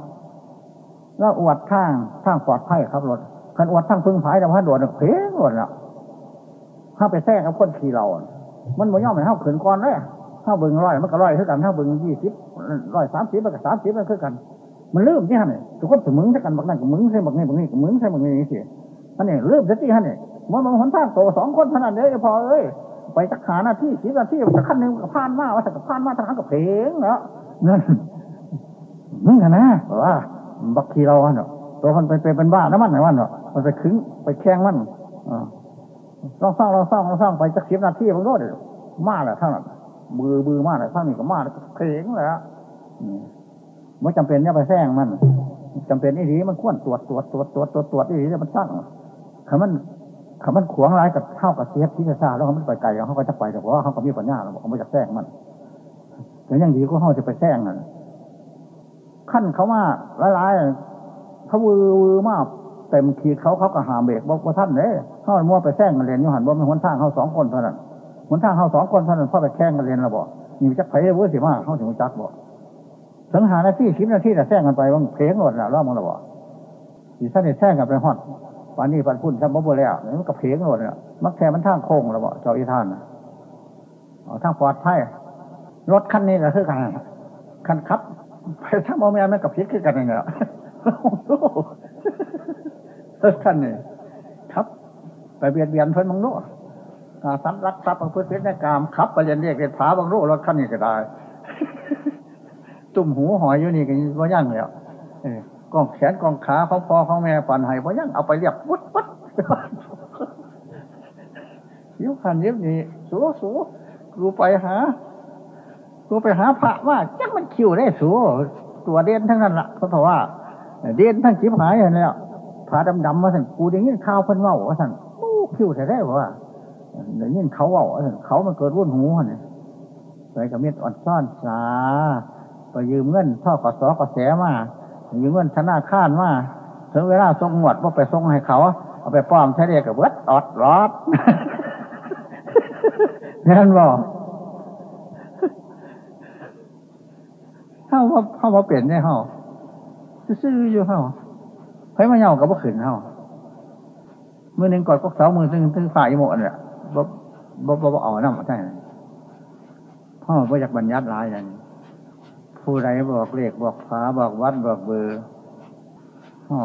แล้วอวดข้างข้างปลอดภัยขับรถคันอวดทั้งพึ่งผายแต่ว่าโดดเพ่งหมดแล้วถ้าไปแทรกกับคนขี่เรา มันบ่ย่อมให้เข้าขืนก้อนเลย เข้าเบึงร้อยมันก็ร้อยเท่ากันเข้าเบึงยี่สิบร้อยสามสิบมันก็สามสิบมันคือกัน มันลืมที่ฮะเนี่ยทุกคนถึงมึงใช่ากันบักนั่นกับมึงใช่บักนี่บักนี่กับมึงใช่บักนี่สิอันนี้ลืมจะที่ฮะเนี่ยมันมันหนทางโตสองคนขนาดนี้พอเอ้ยไปจักขาหน้าที่สิบนาทีกับขั้นหนึ่งกับพานมาว่าแต่กับพานมาทางกับเพลงแล้วนั่นมึงนะว่าบักขีเราเนาะตัวมันไปเป็นบ้าน้ำมันไหนวันเนาะมันไปขึงไปแข้งมันเราสร้างเราสร้างเราสร้างไปจักสิบนาทีมันก็เดี๋ยวมาแหละท่านั้น บือบือมาแหละท่านนี้ก็มาแล้วเพลงแล้วไม่จำเป็นเนี่ยไปแซงมันจำเป็นนี่ดีมันควรตรวจตรวจตรวจตรวจตรวจตรวจนี่ดีมันสร้างคำมันคำมันขวางร้ายกับเท่ากับเสียที่จะซาแล้วเขาไม่ไปไกลเขาก็จะไปแต่ว่าเขาก็มีปัญญาเราบอกเขาไม่จะแซงมันแต่ยังดีก็เขาจะไปแซงนั่นขั้นเขามาหลายๆเขาวือมากเต็มขีดเขาเขาก็หามเบรกบอกว่าท่านเนี่ยเขามั่วไปแซงกันเรียนยูหันว่ามันหนทางเขาสองคนเท่านั้น นทางเขาสองคนท่านั้นพ่อไปแข่งกันเรียนราบอกมีจักไผ่เวอร์สิมาเขาถึงจักบอกสังหานาที่ชิมนาที่แต่แซงกันไปบางเพลงหมดแล้วรอบมันราบอกสีท่านเนี่ยแซงกันไปฮอดวันนี้ปันพุ่นทำบ่บ่แล้วมันก็เพลงหมดเนี่ยมักแค่มันทางโค้งราบอกเจ้าอีท่านเอาทางปลอดภัยรถคันนี้ก็คือกันคันขับไปทางโมเมนต์มันกับพิษคือกันเองเหรอท่านนี่ครับ ไปเบียดเบียนเพิ่นมังโน้ หาสันรักทรัพย์ประพฤติเพชรในกามขับไปเรียนเรียกเรียนผาบางรูปรถคันนี้ก็ได้ ตุ่มหูหอยอยู่นี่ก็ว่ายั่งแล้วกองแขนกองขาขอพ่อขอแม่ปันไห้ว่ายั่งเอาไปเรียกวุดวุดยิ้วขันยิ้มนี่สูสูกูไปหากูไปหาพระว่าจักมันคิวได้สูตัวเด่นทั้งนั้นละเพราะว่าเด่นทั้งจิบหายอย่างนี้ผาดำๆมาสั่นกูได้ยินข่าวเพิ่นเว่าว่าสั่นมูคิวแต่ได้ว่า ได้ยินเขาเว่าว่าเขามันเกิดรุ่นหูเนี่ยไปกับเม็ดอ่อนซ่อนสาไปยืมเงินพ่อขอสอกอแสมายืมเงินธนาคารมาถึงเวลาส่งหมวดว่าไปส่งให้เขา เอาไปป้อมใช้เรียกับเวิร์ดออดรอดนั่นบอกเข้าว่าเข้าว่าเปลี่ยนได้เข้าซื่ออยู่เข้าไผมาเหยากับบ่ขืนเข้ามือหนึ่งกอดกกเสามือหนึ่งถึงฝ่ายโมอันเนี่ย บ่บ่บ่บ่เอาน้ำใช่พ่อบ่อยากบรรยัติหลายอย่างผู้ใดบอกเลขบอกฟ้าบอกวัดบอกเบอร์พ่อ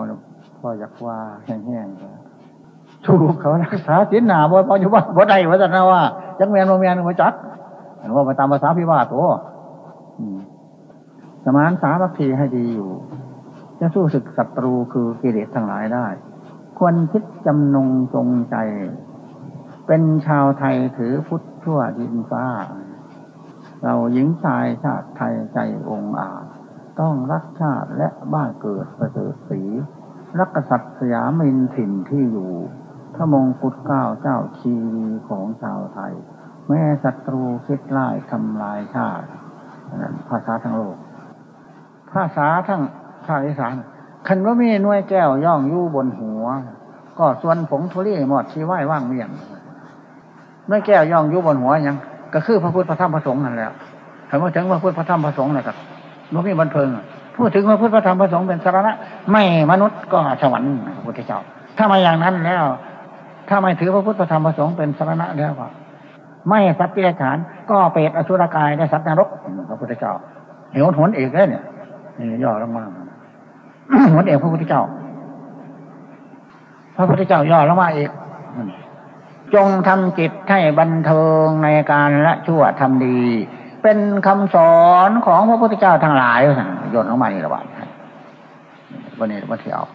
พ่ออยากว่าแห้งๆถูกเขารักษาศีลหนาบ่พออยู่บ้านบ่ได้ว่าจะนะว่าจังแมนบ่แมนบ่จักว่าไปตามภาษาพิวาตัวสมานสามัคคีให้ดีอยู่จะสู้ศึกศัตรูคือกิเลสทั้งหลายได้ ควรคิดจำนงจงใจ เป็นชาวไทยถือพุทธทั่วดินฟ้า เราหญิงชายชาติไทยใจองอาจต้องรักชาติและบ้านเกิดประเสริฐสีรักษัตริย์สยามินถิ่นที่อยู่พระมงกุฎเก้าเจ้าชีวีของชาวไทย แม่ศัตรูคิดไล่ทำลายชาตินั้นภาษาทั้งโลก ภาษาทั้งภาคอีสานคันว่ามีน่วยแก้วย่องยู่บนหัว ก็ส่วนผงทุเรีหมดชีไหว้ว่างเมี่ยง หน่แก้วย่องยู่บนหัวยังก็คือพระพุทธพระธรรมพระสงฆ์นั่นแหละคำว่าถึงพระพุทธพระธรรมพระสงฆ์นะครับมันมีบันเทิงพูดถึงพระพุทธพระธรรมพระสงฆ์เป็นสาระไม่มนุษย์ก็สวรรค์พระพุทธเจ้า ถ้ามาอย่างนั้นแล้ว ถ้าไม่ถือพระพุทธพระธรรมพระสงฆ์เป็นสาระแล้วก็ไม่สัตว์เดรัจฉานก็เปรตอสุรกายได้สัตว์นรกพระพุทธเจ้าเหวหนเอกเลยเนี่ยย่อลงมาหนเอกพระพุทธเจ้า พระพุทธเจ้าย่อลงมาเอก จงทำจิตให้บันเทิงในการละชั่วทำดี เป็นคำสอนของพระพุทธเจ้าทั้งหลายโยนออกมาในระหว่างวันนี้วันที่ออก